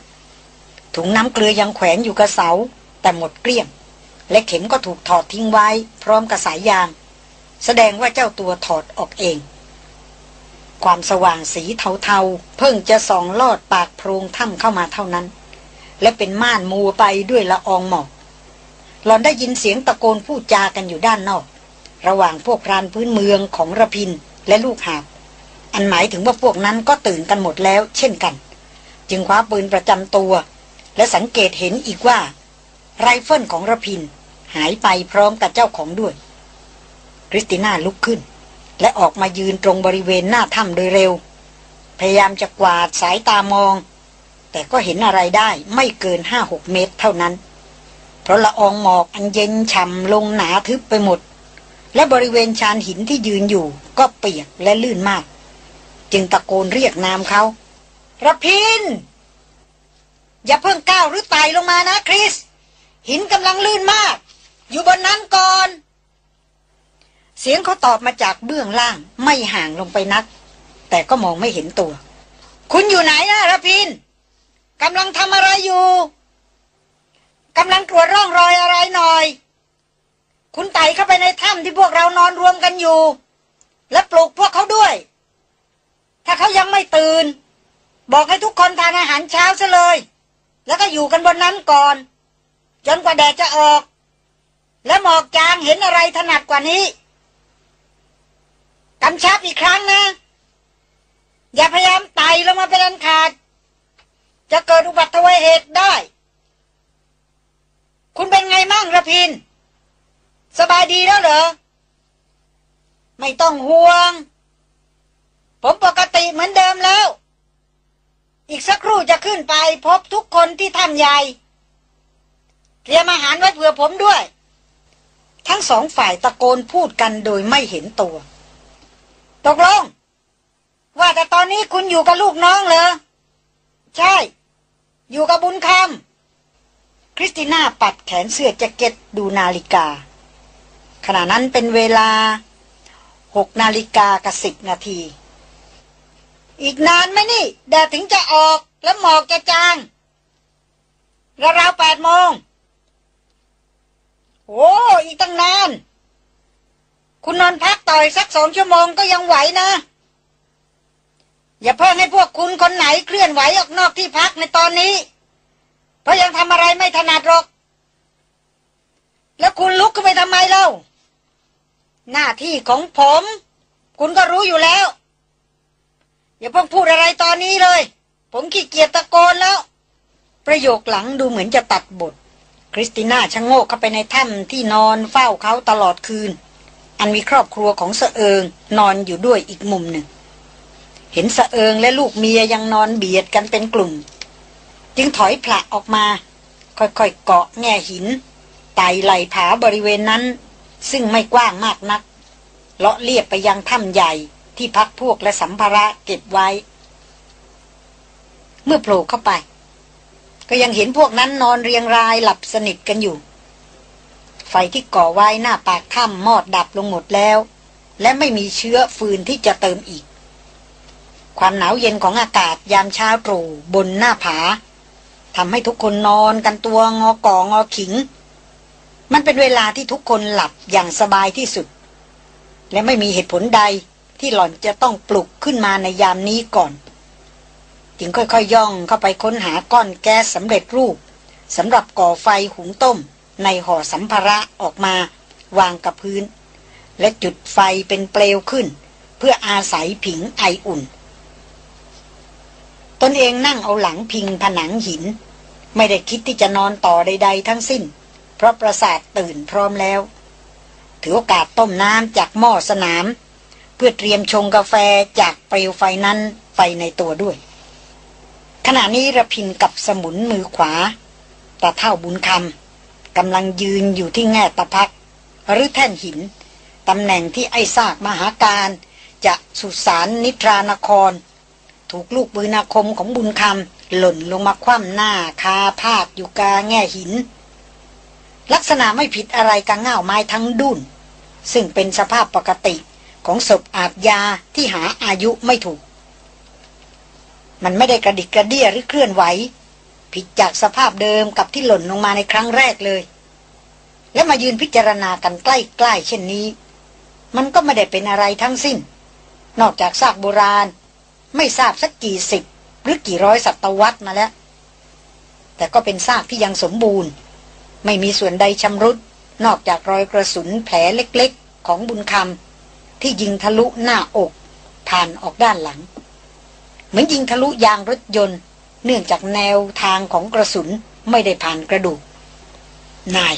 ถุงน้ำเกลือยังแขวนอยู่กับเสา แต่หมดเกลี้ยง และเข็มก็ถูกถอดทิ้งไว้ พร้อมกับสายยาง แสดงว่าเจ้าตัวถอดออกเอง ความสว่างสีเทาๆ เพิ่งจะส่องลอดปากโพรงถ้ำเข้ามาเท่านั้น และเป็นม่านมัวไปด้วยละอองหมอกหล่อนได้ยินเสียงตะโกนพูดจากันอยู่ด้านนอก ระหว่างพวกพรานพื้นเมืองของระพินและลูกหาบ อันหมายถึงว่าพวกนั้นก็ตื่นกันหมดแล้ว เช่นกัน จึงคว้าปืนประจำตัว และสังเกตเห็นอีกว่า ไรเฟิลของระพิน หายไปพร้อมกับเจ้าของด้วย คริสติน่าลุกขึ้น และออกมายืนตรงบริเวณหน้าถ้ำโดยเร็ว พยายามจะกวาดสายตามอง แต่ก็เห็นอะไรได้ไม่เกินห้าหกเมตรเท่านั้น เพราะละอองหมอกอันเย็นฉ่ำลงหนาทึบไปหมดและบริเวณชานหินที่ยืนอยู่ก็เปียกและลื่นมาก จึงตะโกนเรียกนามเขาระพิน อย่าเพิ่งก้าวหรือไต่ลงมานะคริส หินกำลังลื่นมาก อยู่บนนั้นก่อน เสียงเขาตอบมาจากเบื้องล่างไม่ห่างลงไปนัก แต่ก็มองไม่เห็นตัว คุณอยู่ไหนนะระพินกำลังทำอะไรอยู่กำลังตรวจร่องรอยอะไรหน่อย คุณไต่เข้าไปในถ้ำที่พวกเรานอนรวมกันอยู่ และปลุกพวกเขาด้วย ถ้าเขายังไม่ตื่น บอกให้ทุกคนทานอาหารเช้าซะเลย แล้วก็อยู่กันบนนั้นก่อน จนกว่าแดดจะออก และหมอกจางเห็นอะไรถนัดกว่านี้กำชับอีกครั้งนะ อย่าพยายามไต่ลงมาเป็นอันขาด จะเกิดอุบัติเหตุได้ คุณเป็นไงมั่งระพิน สบายดีแล้วเหรอ ไม่ต้องห่วง ผมปกติเหมือนเดิมแล้ว อีกสักครู่จะขึ้นไปพบทุกคนที่ถ้ำใหญ่เตรียมอาหารไว้เผื่อผมด้วย ทั้งสองฝ่ายตะโกนพูดกันโดยไม่เห็นตัว ตกลง ว่าแต่ตอนนี้คุณอยู่กับลูกน้องเหรอ ใช่ อยู่กับบุญคำคริสติน่าปัดแขนเสื้อแจ็คเก็ตดูนาฬิกา ขณะนั้นเป็นเวลาหกนาฬิกากับสิบนาที อีกนานไหมนี่ แดดถึงจะออกแล้วหมอกจะจางราวๆแปดโมง โอ้อีกตั้งนาน คุณนอนพักต่อยสักสองชั่วโมงก็ยังไหวนะ อย่าเพิ่งให้พวกคุณคนไหนเคลื่อนไหวออกนอกที่พักในตอนนี้ เพราะยังทำอะไรไม่ถนัดหรอก แล้วคุณลุกขึ้นไปทำไมเล่า หน้าที่ของผม คุณก็รู้อยู่แล้ว อย่าเพิ่งพูดอะไรตอนนี้เลย ผมขี้เกียจตะโกนแล้ว ประโยคหลังดูเหมือนจะตัดบท คริสติน่าชะโงกเข้าไปในถ้ำที่นอนเฝ้าเขาตลอดคืน อันมีครอบครัวของเสเอิงนอนอยู่ด้วยอีกมุมหนึ่ง เห็นเสเอิงและลูกเมียยังนอนเบียดกันเป็นกลุ่ม จึงถอยผละออกมา ค่อยๆเกาะแง่หินไต่ไหลผาบริเวณนั้น ซึ่งไม่กว้างมากนักเลาะเลียบไปยังถ้ำใหญ่ ที่พักพวกและสัมภาระเก็บไว้ เมื่อโผล่เข้าไป ก็ยังเห็นพวกนั้นนอนเรียงรายหลับสนิทกันอยู่ ไฟที่ก่อไว้หน้าปากถ้ำมอดดับลงหมดแล้ว และไม่มีเชื้อฟืนที่จะเติมอีก ความหนาวเย็นของอากาศยามเช้าตรู่บนหน้าผาทำให้ทุกคนนอนกันตัวงอก่องอขิง มันเป็นเวลาที่ทุกคนหลับอย่างสบายที่สุด และไม่มีเหตุผลใด ที่หล่อนจะต้องปลุกขึ้นมาในยามนี้ก่อน จึงค่อยๆย่องเข้าไปค้นหาก้อนแก๊สสำเร็จรูปสำหรับก่อไฟหุงต้ม ในห่อสัมภาระออกมาวางกับพื้น และจุดไฟเป็นเปลวขึ้น เพื่ออาศัยผิงไออุ่น ตนเองนั่งเอาหลังพิงผนังหิน ไม่ได้คิดที่จะนอนต่อใด ๆ ทั้งสิ้น เพราะประสาทตื่นพร้อมแล้ว ถือโอกาสต้มน้ำจากหม้อสนาม เพื่อเตรียมชงกาแฟจากเปลวไฟนั้นไปในตัวด้วย ขณะนี้ระพินกับสมุนมือขวาตาเท่าบุญคำกำลังยืนอยู่ที่แง่ตะพัก หรือแท่นหินตำแหน่งที่ไอ้ซากมหาการ จะสุสานนิทรานคร ถูกลูกปืนอาคมของบุญคำหล่นลงมาคว่ำหน้าคาพาดอยู่กาแง่หิน ลักษณะไม่ผิดอะไรกับเง่าไม้ทั้งดุนซึ่งเป็นสภาพปกติ ของศพอาบยาที่หาอายุไม่ถูก มันไม่ได้กระดิกกระเดี้ยหรือเคลื่อนไหว ผิดจากสภาพเดิมกับที่หล่นลงมาในครั้งแรกเลย และมายืนพิจารณากันใกล้ๆเช่นนี้ มันก็ไม่ได้เป็นอะไรทั้งสิ้น นอกจากซากโบราณ ไม่ทราบสักกี่สิบหรือกี่ร้อยศตวรรษมาแล้ว แต่ก็เป็นซากที่ยังสมบูรณ์ ไม่มีส่วนใดชำรุดนอกจากรอยกระสุนแผลเล็กๆ ของบุญคำ ที่ยิงทะลุหน้าอก ผ่านออกด้านหลัง เหมือนยิงทะลุยางรถยนต์ เนื่องจากแนวทางของกระสุนไม่ได้ผ่านกระดูก นาย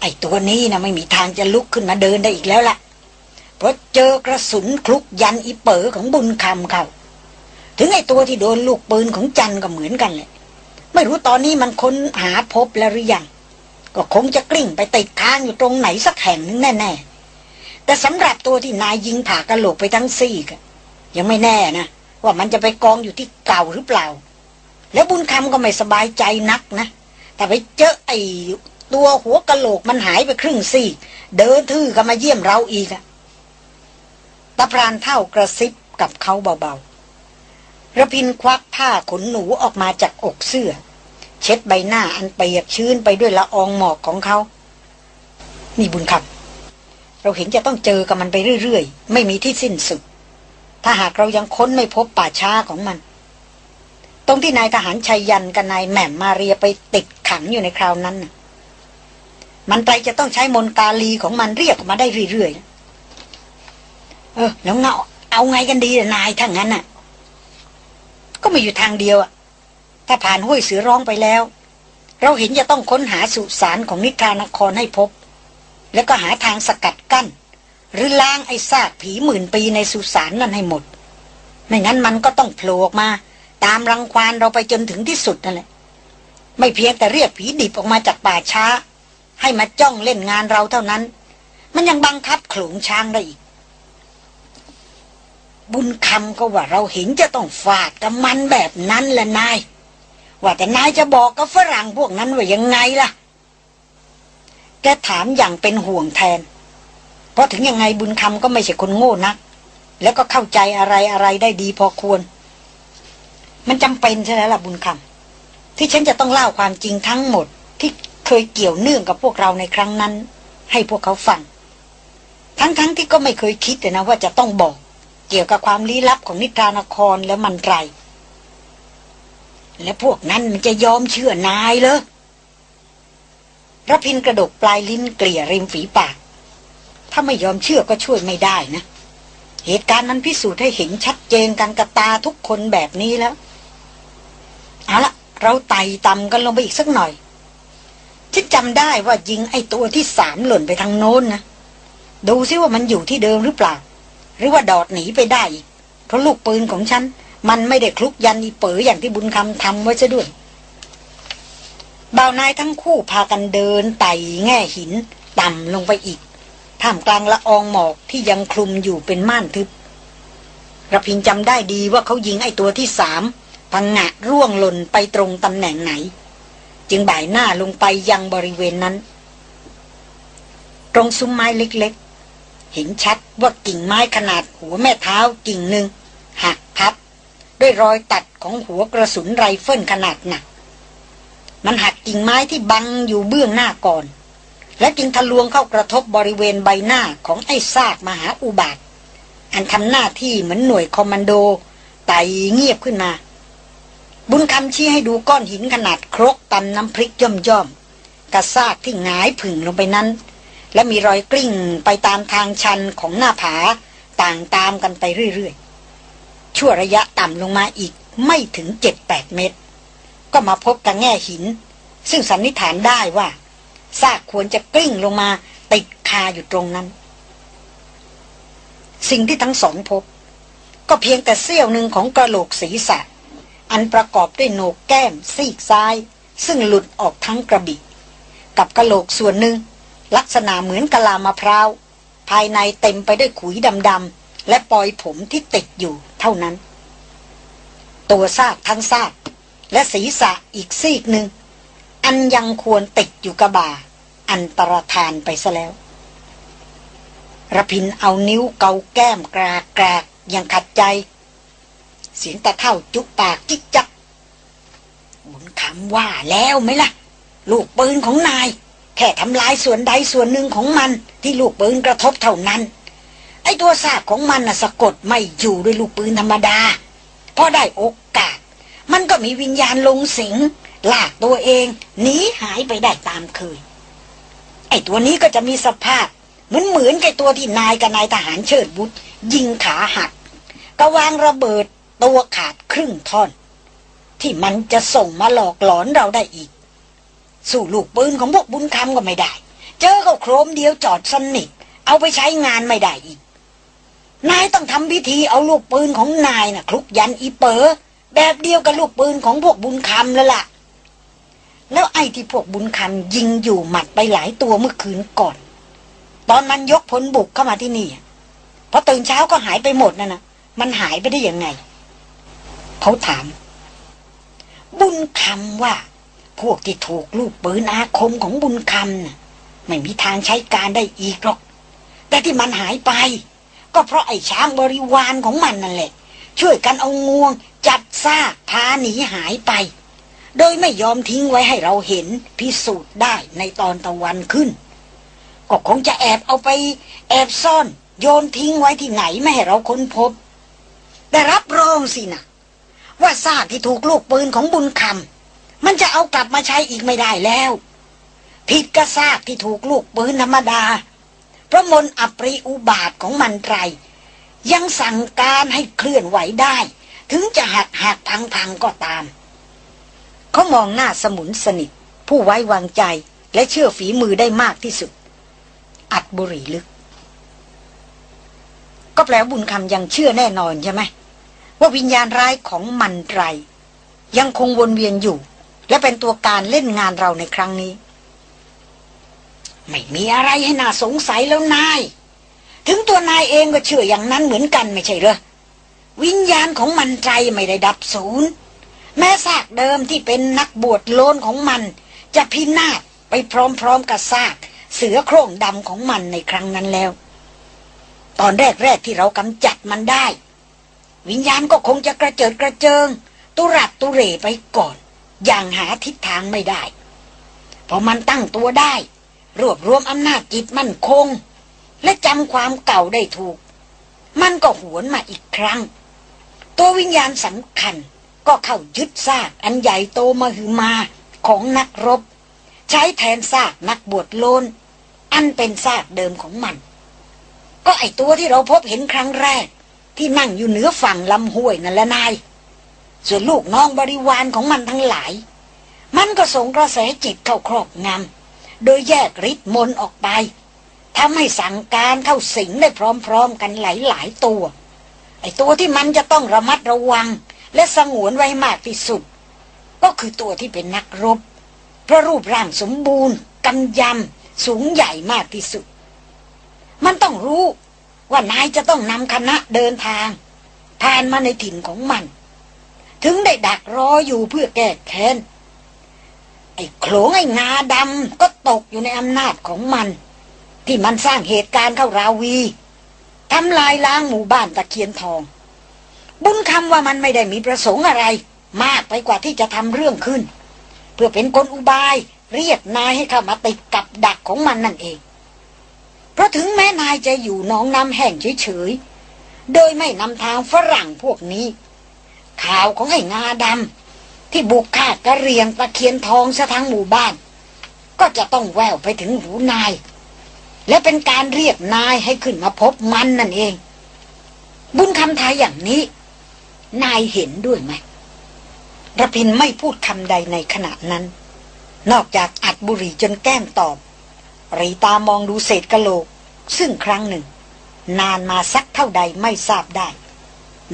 ไอตัวนี้นะไม่มีทางจะลุกขึ้นมาเดินได้อีกแล้วล่ะ เพราะเจอกระสุนคลุกยันอีเป๋อของบุญคำเขาถึงไอตัวที่โดนลูกปืนของจันก็เหมือนกันเลยไม่รู้ตอนนี้มันค้นหาพบแล้วหรือยัง ก็คงจะกลิ้งไปติดค้างอยู่ตรงไหนสักแห่งนึงแน่ๆ แต่สำหรับตัวที่นายยิงผ่ากระโหลกไปทั้งซี่กยังไม่แน่นะ ว่ามันจะไปกองอยู่ที่เก่าหรือเปล่า แล้วบุญคำก็ไม่สบายใจนักนะ แต่ไปเจอไอ้ตัวหัวกระโหลกมันหายไปครึ่งซี่ เดินทื่อก็มาเยี่ยมเราอีกอะตะพรานเท่ากระซิบกับเขาเบาๆระพินควักผ้าขนหนูออกมาจากอกเสื้อ เช็ดใบหน้าอันเปียกชื้นไปด้วยละอองหมอกของเขา นี่บุญคำ เราเห็นจะต้องเจอกับมันไปเรื่อยๆ ไม่มีที่สิ้นสุด ถ้าหากเรายังค้นไม่พบป่าช้าของมัน ตรงที่นายทหารชัยยันกับนายแหม่มมาเรียไปติดขังอยู่ในคราวนั้น มันไปจะต้องใช้มนกาลีของมันเรียกมาได้เรื่อยๆ เออแล้วเงาเอาไงกันดีนายถ้างั้นน่ะ ก็ม่อยู่ทางเดียวอะถ้าผ่านห้วยเสือร้องไปแล้ว เราเห็นจะต้องค้นหาสุสานของนิทรานครให้พบ แล้วก็หาทางสกัดกั้น หรือล้างไอ้ซากผีหมื่นปีในสุสานนั่นให้หมด ไม่งั้นมันก็ต้องโผล่ออกมา ตามรังควานเราไปจนถึงที่สุดนั่นแหละ ไม่เพียงแต่เรียกผีดิบออกมาจากป่าช้า ให้มาจ้องเล่นงานเราเท่านั้น มันยังบังคับขลุงช้างได้อีก บุญคำก็ว่าเราเห็นจะต้องฝากกับมันแบบนั้นแหละนาย ว่าแต่นายจะบอกกับฝรั่งพวกนั้นว่ายังไงล่ะ แกถามอย่างเป็นห่วงแทน เพราะถึงยังไงบุญคำก็ไม่ใช่คนโง่นัก แล้วก็เข้าใจอะไรอะไรได้ดีพอควร มันจำเป็นใช่แล้วล่ะบุญคำที่ฉันจะต้องเล่าความจริงทั้งหมดที่เคยเกี่ยวเนื่องกับพวกเราในครั้งนั้น ให้พวกเขาฟัง ทั้งๆทที่ก็ไม่เคยคิดนะว่าจะต้องบอก เกี่ยวกับความลี้ลับของนิทรานครและมันไร และพวกนั้นมันจะยอมเชื่อนายเลย ระพินกระดกปลายลิ้นเกลี่ยริมฝีปาก ถ้าไม่ยอมเชื่อก็ช่วยไม่ได้นะ เหตุการณ์มันพิสูจน์ให้เห็นชัดเจนกันกระตาทุกคนแบบนี้แล้ว เอาละเราไต่ต่ำกันลงไปอีกสักหน่อย ฉันจำได้ว่ายิงไอ้ตัวที่สามหล่นไปทางโน้นนะ ดูซิว่ามันอยู่ที่เดิมหรือเปล่า หรือว่าดอดหนีไปได้อีกเพราะลูกปืนของฉัน มันไม่ได้คลุกยันอีเป๋ออย่างที่บุญคำทำไว้ซะด้วย บ่าวนายทั้งคู่พากันเดินไต่แง่หิน ต่ำลงไปอีก ท่ามกลางละอองหมอกที่ยังคลุมอยู่เป็นม่านทึบระพินจำได้ดีว่าเขายิงไอ้ตัวที่สามพังงะร่วงหล่นไปตรงตำแหน่งไหน จึงบ่ายหน้าลงไปยังบริเวณนั้น ตรงซุ้มไม้เล็กๆ เห็นชัดว่ากิ่งไม้ขนาดหัวแม่เท้ากิ่งหนึ่งหักพับ ด้วยรอยตัดของหัวกระสุนไรเฟิลขนาดหนัก มันหักกิ่งไม้ที่บังอยู่เบื้องหน้าก่อน และจึงทะลวงเข้ากระทบบริเวณใบหน้าของไอ้ซากมหาอุบาท อันทำหน้าที่เหมือนหน่วยคอมมานโดไต่เงียบขึ้นมา บุญคำชี้ให้ดูก้อนหินขนาดครกตำน้ำพริกย่อมย่อมกระซากที่หงายผึ่งลงไปนั้น และมีรอยกลิ้งไปตามทางชันของหน้าผาต่างตามกันไปเรื่อยๆ ชั่วระยะต่ำลงมาอีกไม่ถึงเจ็ดแปดเมตร ก็มาพบกับแง่หิน ซึ่งสันนิษฐานได้ว่าซากควรจะกลิ้งลงมาติดคาอยู่ตรงนั้น สิ่งที่ทั้งสองพบ ก็เพียงแต่เสี้ยวหนึ่งของกระโหลกศีรษะ อันประกอบด้วยโหนกแก้มซีกซ้าย ซึ่งหลุดออกทั้งกระบี่กับกระโหลกส่วนหนึ่ง ลักษณะเหมือนกะลามะพร้าว ภายในเต็มไปด้วยขุยดำๆและปลอยผมที่ติดอยู่เท่านั้น ตัวซากทั้งซาก และศีรษะอีกซีกหนึ่ง อันยังควรติดอยู่กระบ่า อันตรธานไปซะแล้วระพินเอานิ้วเกาแก้มกรากกรากยังขัดใจ เสียงตะเท่าจุกปากจิกจักบุญคำว่าแล้วไหมล่ะ ลูกปืนของนาย แค่ทำลายส่วนใดส่วนหนึ่งของมันที่ลูกปืนกระทบเท่านั้น ไอ้ตัวซากของมันน่ะสะกดไม่อยู่ด้วยลูกปืนธรรมดาพอได้โอกาส มันก็มีวิญญาณลงสิงลากตัวเองหนีหายไปได้ตามเคย ไอ้ตัวนี้ก็จะมีสภาพ เหมือนเหมือนกับตัวที่นายกับนายทหารเชิดบุตรยิงขาหักกระวางระเบิดตัวขาดครึ่งท่อน ที่มันจะส่งมาหลอกหลอนเราได้อีก สู้ลูกปืนของพวกบุญคำก็ไม่ได้ เจอเขาโครมเดียวจอดสนิทเอาไปใช้งานไม่ได้อีก นายต้องทำพิธีเอาลูกปืนของนายนะ่ะคลุกยันอีเปอ แบบเดียวกับลูกปืนของพวกบุญคำแล้วล่ะ แล้วไอ้ที่พวกบุญคำยิงอยู่หมัดไปหลายตัวเมื่อคืนก่อน ตอนมันยกพลบุกเข้ามาที่นี่พอตื่นเช้าก็หายไปหมดนะนะมันหายไปได้ยังไง เขาถาม บุญคำว่า พวกที่ถูกลูกปืนอาคมของบุญคำน่ะไม่มีทางใช้การได้อีกหรอก แต่ที่มันหายไป ก็เพราะไอ้ช้างบริวารของมันนั่นแหละ ช่วยกันเอางวง จัดซากพาหนีหายไป โดยไม่ยอมทิ้งไว้ให้เราเห็นพิสูจน์ได้ในตอนตะวันขึ้น ก็คงจะแอบเอาไปแอบซ่อน โยนทิ้งไว้ที่ไหนไม่ให้เราค้นพบ แต่รับรองสินะว่าซากที่ถูกลูกปืนของบุญคำมันจะเอากลับมาใช้อีกไม่ได้แล้ว ผิดกระซากที่ถูกลูกปืนธรรมดาพระมนอปริอุบาทของมันไตรยังสั่งการให้เคลื่อนไหวได้ ถึงจะหักหักพังพังก็ตาม เขามองหน้าสมุนสนิท ผู้ไว้วางใจและเชื่อฝีมือได้มากที่สุด อัดบุหรี่ลึก ก็แปลบุญคำยังเชื่อแน่นอนใช่ไหม ว่าวิญญาณร้ายของมันไรยังคงวนเวียนอยู่ และเป็นตัวการเล่นงานเราในครั้งนี้ ไม่มีอะไรให้น่าสงสัยแล้วนาย ถึงตัวนายเองก็เชื่ออย่างนั้นเหมือนกันไม่ใช่เหรอ วิญญาณของมันใจไม่ได้ดับศูนย์แม้ซากเดิมที่เป็นนักบวชโลนของมัน จะพินาศไปพร้อมๆกับซาก เสือโคร่งดำของมันในครั้งนั้นแล้ว ตอนแรกๆที่เรากำจัดมันได้ วิญญาณก็คงจะกระเจิดกระเจิง ตุรัดตุเรไปก่อน อย่างหาทิศทางไม่ได้พอมันตั้งตัวได้ รวบรวมอำนาจจิตมั่นคง และจำความเก่าได้ถูก มันก็หวนมาอีกครั้ง ตัววิญญาณสำคัญก็เข้ายึดซากอันใหญ่โตมาหือมาของนักรบ ใช้แทนซากนักบวชโลน อันเป็นซากเดิมของมัน ก็ไอตัวที่เราพบเห็นครั้งแรก ที่นั่งอยู่เหนือฝั่งลำห้วยนั่นแหละนาย ส่วนลูกน้องบริวารของมันทั้งหลาย มันก็ส่งกระแสจิตเข้าครอบงำโดยแยกฤทธิ์มนออกไปทำให้สั่งการเข้าสิงได้พร้อมๆกันหลายๆตัว ไอ้ตัวที่มันจะต้องระมัดระวัง และสงวนไว้มากที่สุด ก็คือตัวที่เป็นนักรบ เพราะรูปร่างสมบูรณ์กำยำสูงใหญ่มากที่สุด มันต้องรู้ว่านายจะต้องนำคณะเดินทาง ผ่านมาในถิ่นของมัน ถึงได้ดักรออยู่เพื่อแก้แค้น ไอ้โขลงไอ้งาดำก็ตกอยู่ในอำนาจของมัน ที่มันสร้างเหตุการณ์เข้าราวี ทำลายล้างหมู่บ้านตะเคียนทอง บุญคำว่ามันไม่ได้มีประสงค์อะไร มากไปกว่าที่จะทำเรื่องขึ้น เพื่อเป็นกลอุบาย เรียกนายให้เข้ามาติดกับดักของมันนั่นเอง เพราะถึงแม้นายจะอยู่น้องน้ำแห้งเฉยๆ โดยไม่นำทางฝรั่งพวกนี้ ข่าวของไอ้งาดำที่บุกฆ่ากระเรียงตะเคียนทองซะทั้งหมู่บ้าน ก็จะต้องแววไปถึงหูนาย และเป็นการเรียกนายให้ขึ้นมาพบมันนั่นเอง บุญคำทายอย่างนี้ นายเห็นด้วยไหมระพินไม่พูดคำใดในขณะนั้น นอกจากอัดบุหรี่จนแก้มตอบ รีตามองดูเศษกะโหลก ซึ่งครั้งหนึ่ง นานมาสักเท่าใดไม่ทราบได้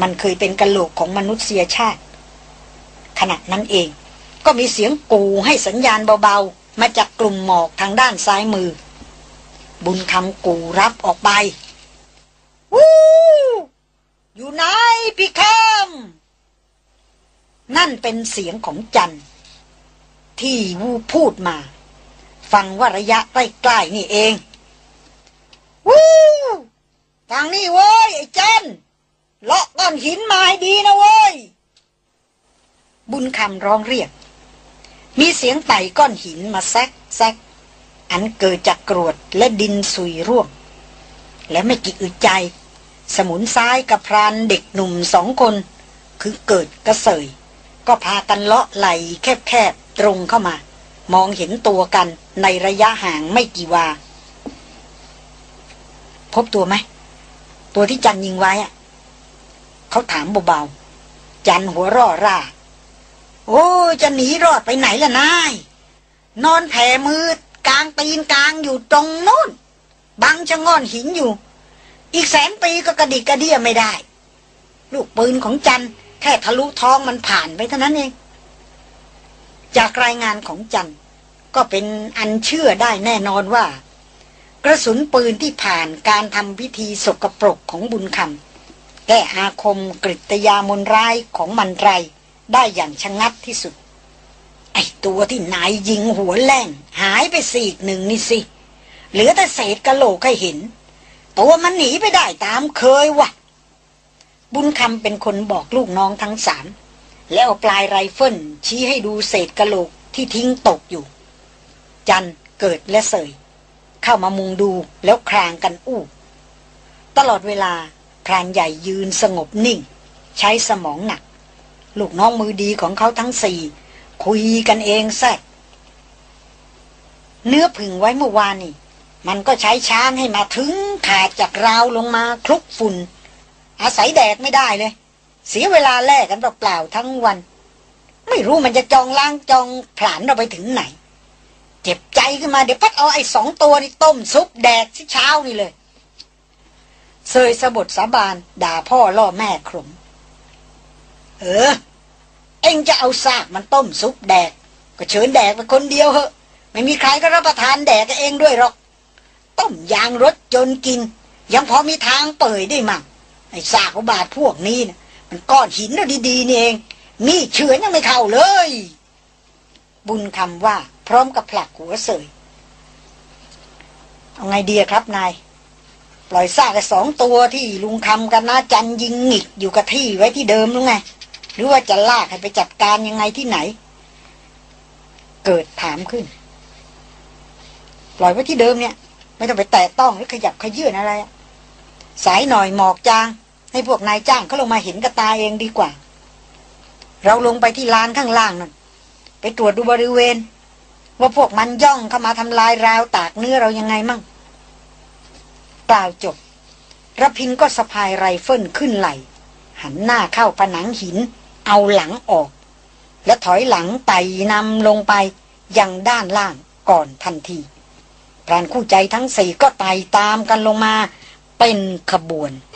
มันเคยเป็นกะโหลกของมนุษยชาติ ขณะนั้นเองก็มีเสียงกูให้สัญญาณเบาๆ มาจากกลุ่มหมอกทางด้านซ้ายมือ บุญคำกูรับออกไป วู้อยู่ไหนพี่คำนั่นเป็นเสียงของจันที่วูพูดมา ฟังว่าระยะใกล้ๆนี่เอง วู้ทางนี้เว้ย ไอ้จันเลาะก้อนหินมาให้ดีนะเว้ย บุญคำร้องเรียก มีเสียงไต่ก้อนหินมาแซกแซก อันเกิดจากกรวดและดินสุยร่วงและไม่กี่อึดใจ สมุนซ้ายกับพรานเด็กหนุ่มสองคน คือเกิดกระเสย ก็พากันเลาะไหลแคบๆตรงเข้ามา มองเห็นตัวกันในระยะห่างไม่กี่วา พบตัวไหม ตัวที่จันยิงไว้อะเขาถามเบาๆ จันหัวร่อร่า โอ้ จะหนีรอดไปไหนล่ะนาย นอนแผ่มือ กลางตีนกลางอยู่ตรงโน้นบังชะง่อนหินอยู่ อีกแสนปีก็กระดิกกระเดียไม่ได้ ลูกปืนของจันแค่ทะลุท้องมันผ่านไปเท่านั้นเอง จากรายงานของจันก็เป็นอันเชื่อได้แน่นอนว่า กระสุนปืนที่ผ่านการทำพิธีสกปรกของบุญคำแก้อาคมกริตยามนร้ายของมันไรได้อย่างชะงัดที่สุด ไอตัวที่นายยิงหัวแล่ง หายไปซีกหนึ่งนี่สิ เหลือแต่เศษกะโหลกให้เห็น ตัวมันหนีไปได้ตามเคยวะบุญคำเป็นคนบอกลูกน้องทั้งสาม แล้วเอาปลายไรเฟิลชี้ให้ดูเศษกะโหลกที่ทิ้งตกอยู่ จันเกิดและเสย เข้ามามุงดูแล้วครางกันอู้ ตลอดเวลาพรานใหญ่ยืนสงบนิ่ง ใช้สมองหนัก ลูกน้องมือดีของเขาทั้งสี่ คุยกันเองแซกเนื้อผึ่งไว้เมื่อวานนี่ มันก็ใช้ช้างให้มาถึงขาดจากราวลงมาคลุกฝุ่น อาศัยแดดไม่ได้เลย เสียเวลาแลกกันเปล่าๆทั้งวัน ไม่รู้มันจะจองล้างจองผลานเราไปถึงไหน เจ็บใจขึ้นมาเดี๋ยวพัดเอาไอ้สองตัวนี่ต้มซุปแดกที่เช้านี่เลยเซยสะบดสาบาน ด่าพ่อล่อแม่ขมเออ เองจะเอาซากมันต้มซุปแดก ก็เชิญแดกไปคนเดียวเหอะ ไม่มีใครก็รับประทานแดกเองด้วยหรอก ต้มยางรถจนกิน ยังพอมีทางเปิดได้มั่งไอ้ซากอุบาทพวกนี้นะมันก้อนหินแล้วดีๆนี่เอง มีเฉือนยังไม่เข้าเลย บุญคำว่า พร้อมกับผลักหัวเสยเอาไงดีครับนายปล่อยซากไอ้สองตัวที่ลุงคำกับนาจันยิงหงิกอยู่กับที่ไว้ที่เดิมหรือไง หรือว่าจะลากให้ไปจัดการยังไงที่ไหน เกิดถามขึ้น ปล่อยไว้ที่เดิมเนี่ย ไม่ต้องไปแตะต้องหรือขยับขยื่นอะไร สายหน่อยหมอกจาง ให้พวกนายจ้างเขาลงมาเห็นกับตาเองดีกว่า เราลงไปที่ลานข้างล่างนั่นไปตรวจดูบริเวณ ว่าพวกมันย่องเข้ามาทำลายราวตากเนื้อเรายังไงมั่งกล่าวจบระพินก็สะพายไรเฟิลขึ้นไหล หันหน้าเข้าผนังหิน เอาหลังออก และถอยหลังไต่นำลงไปยังด้านล่างก่อนทันทีพรานคู่ใจทั้งสี่ก็ไต่ตามกันลงมาเป็นขบวน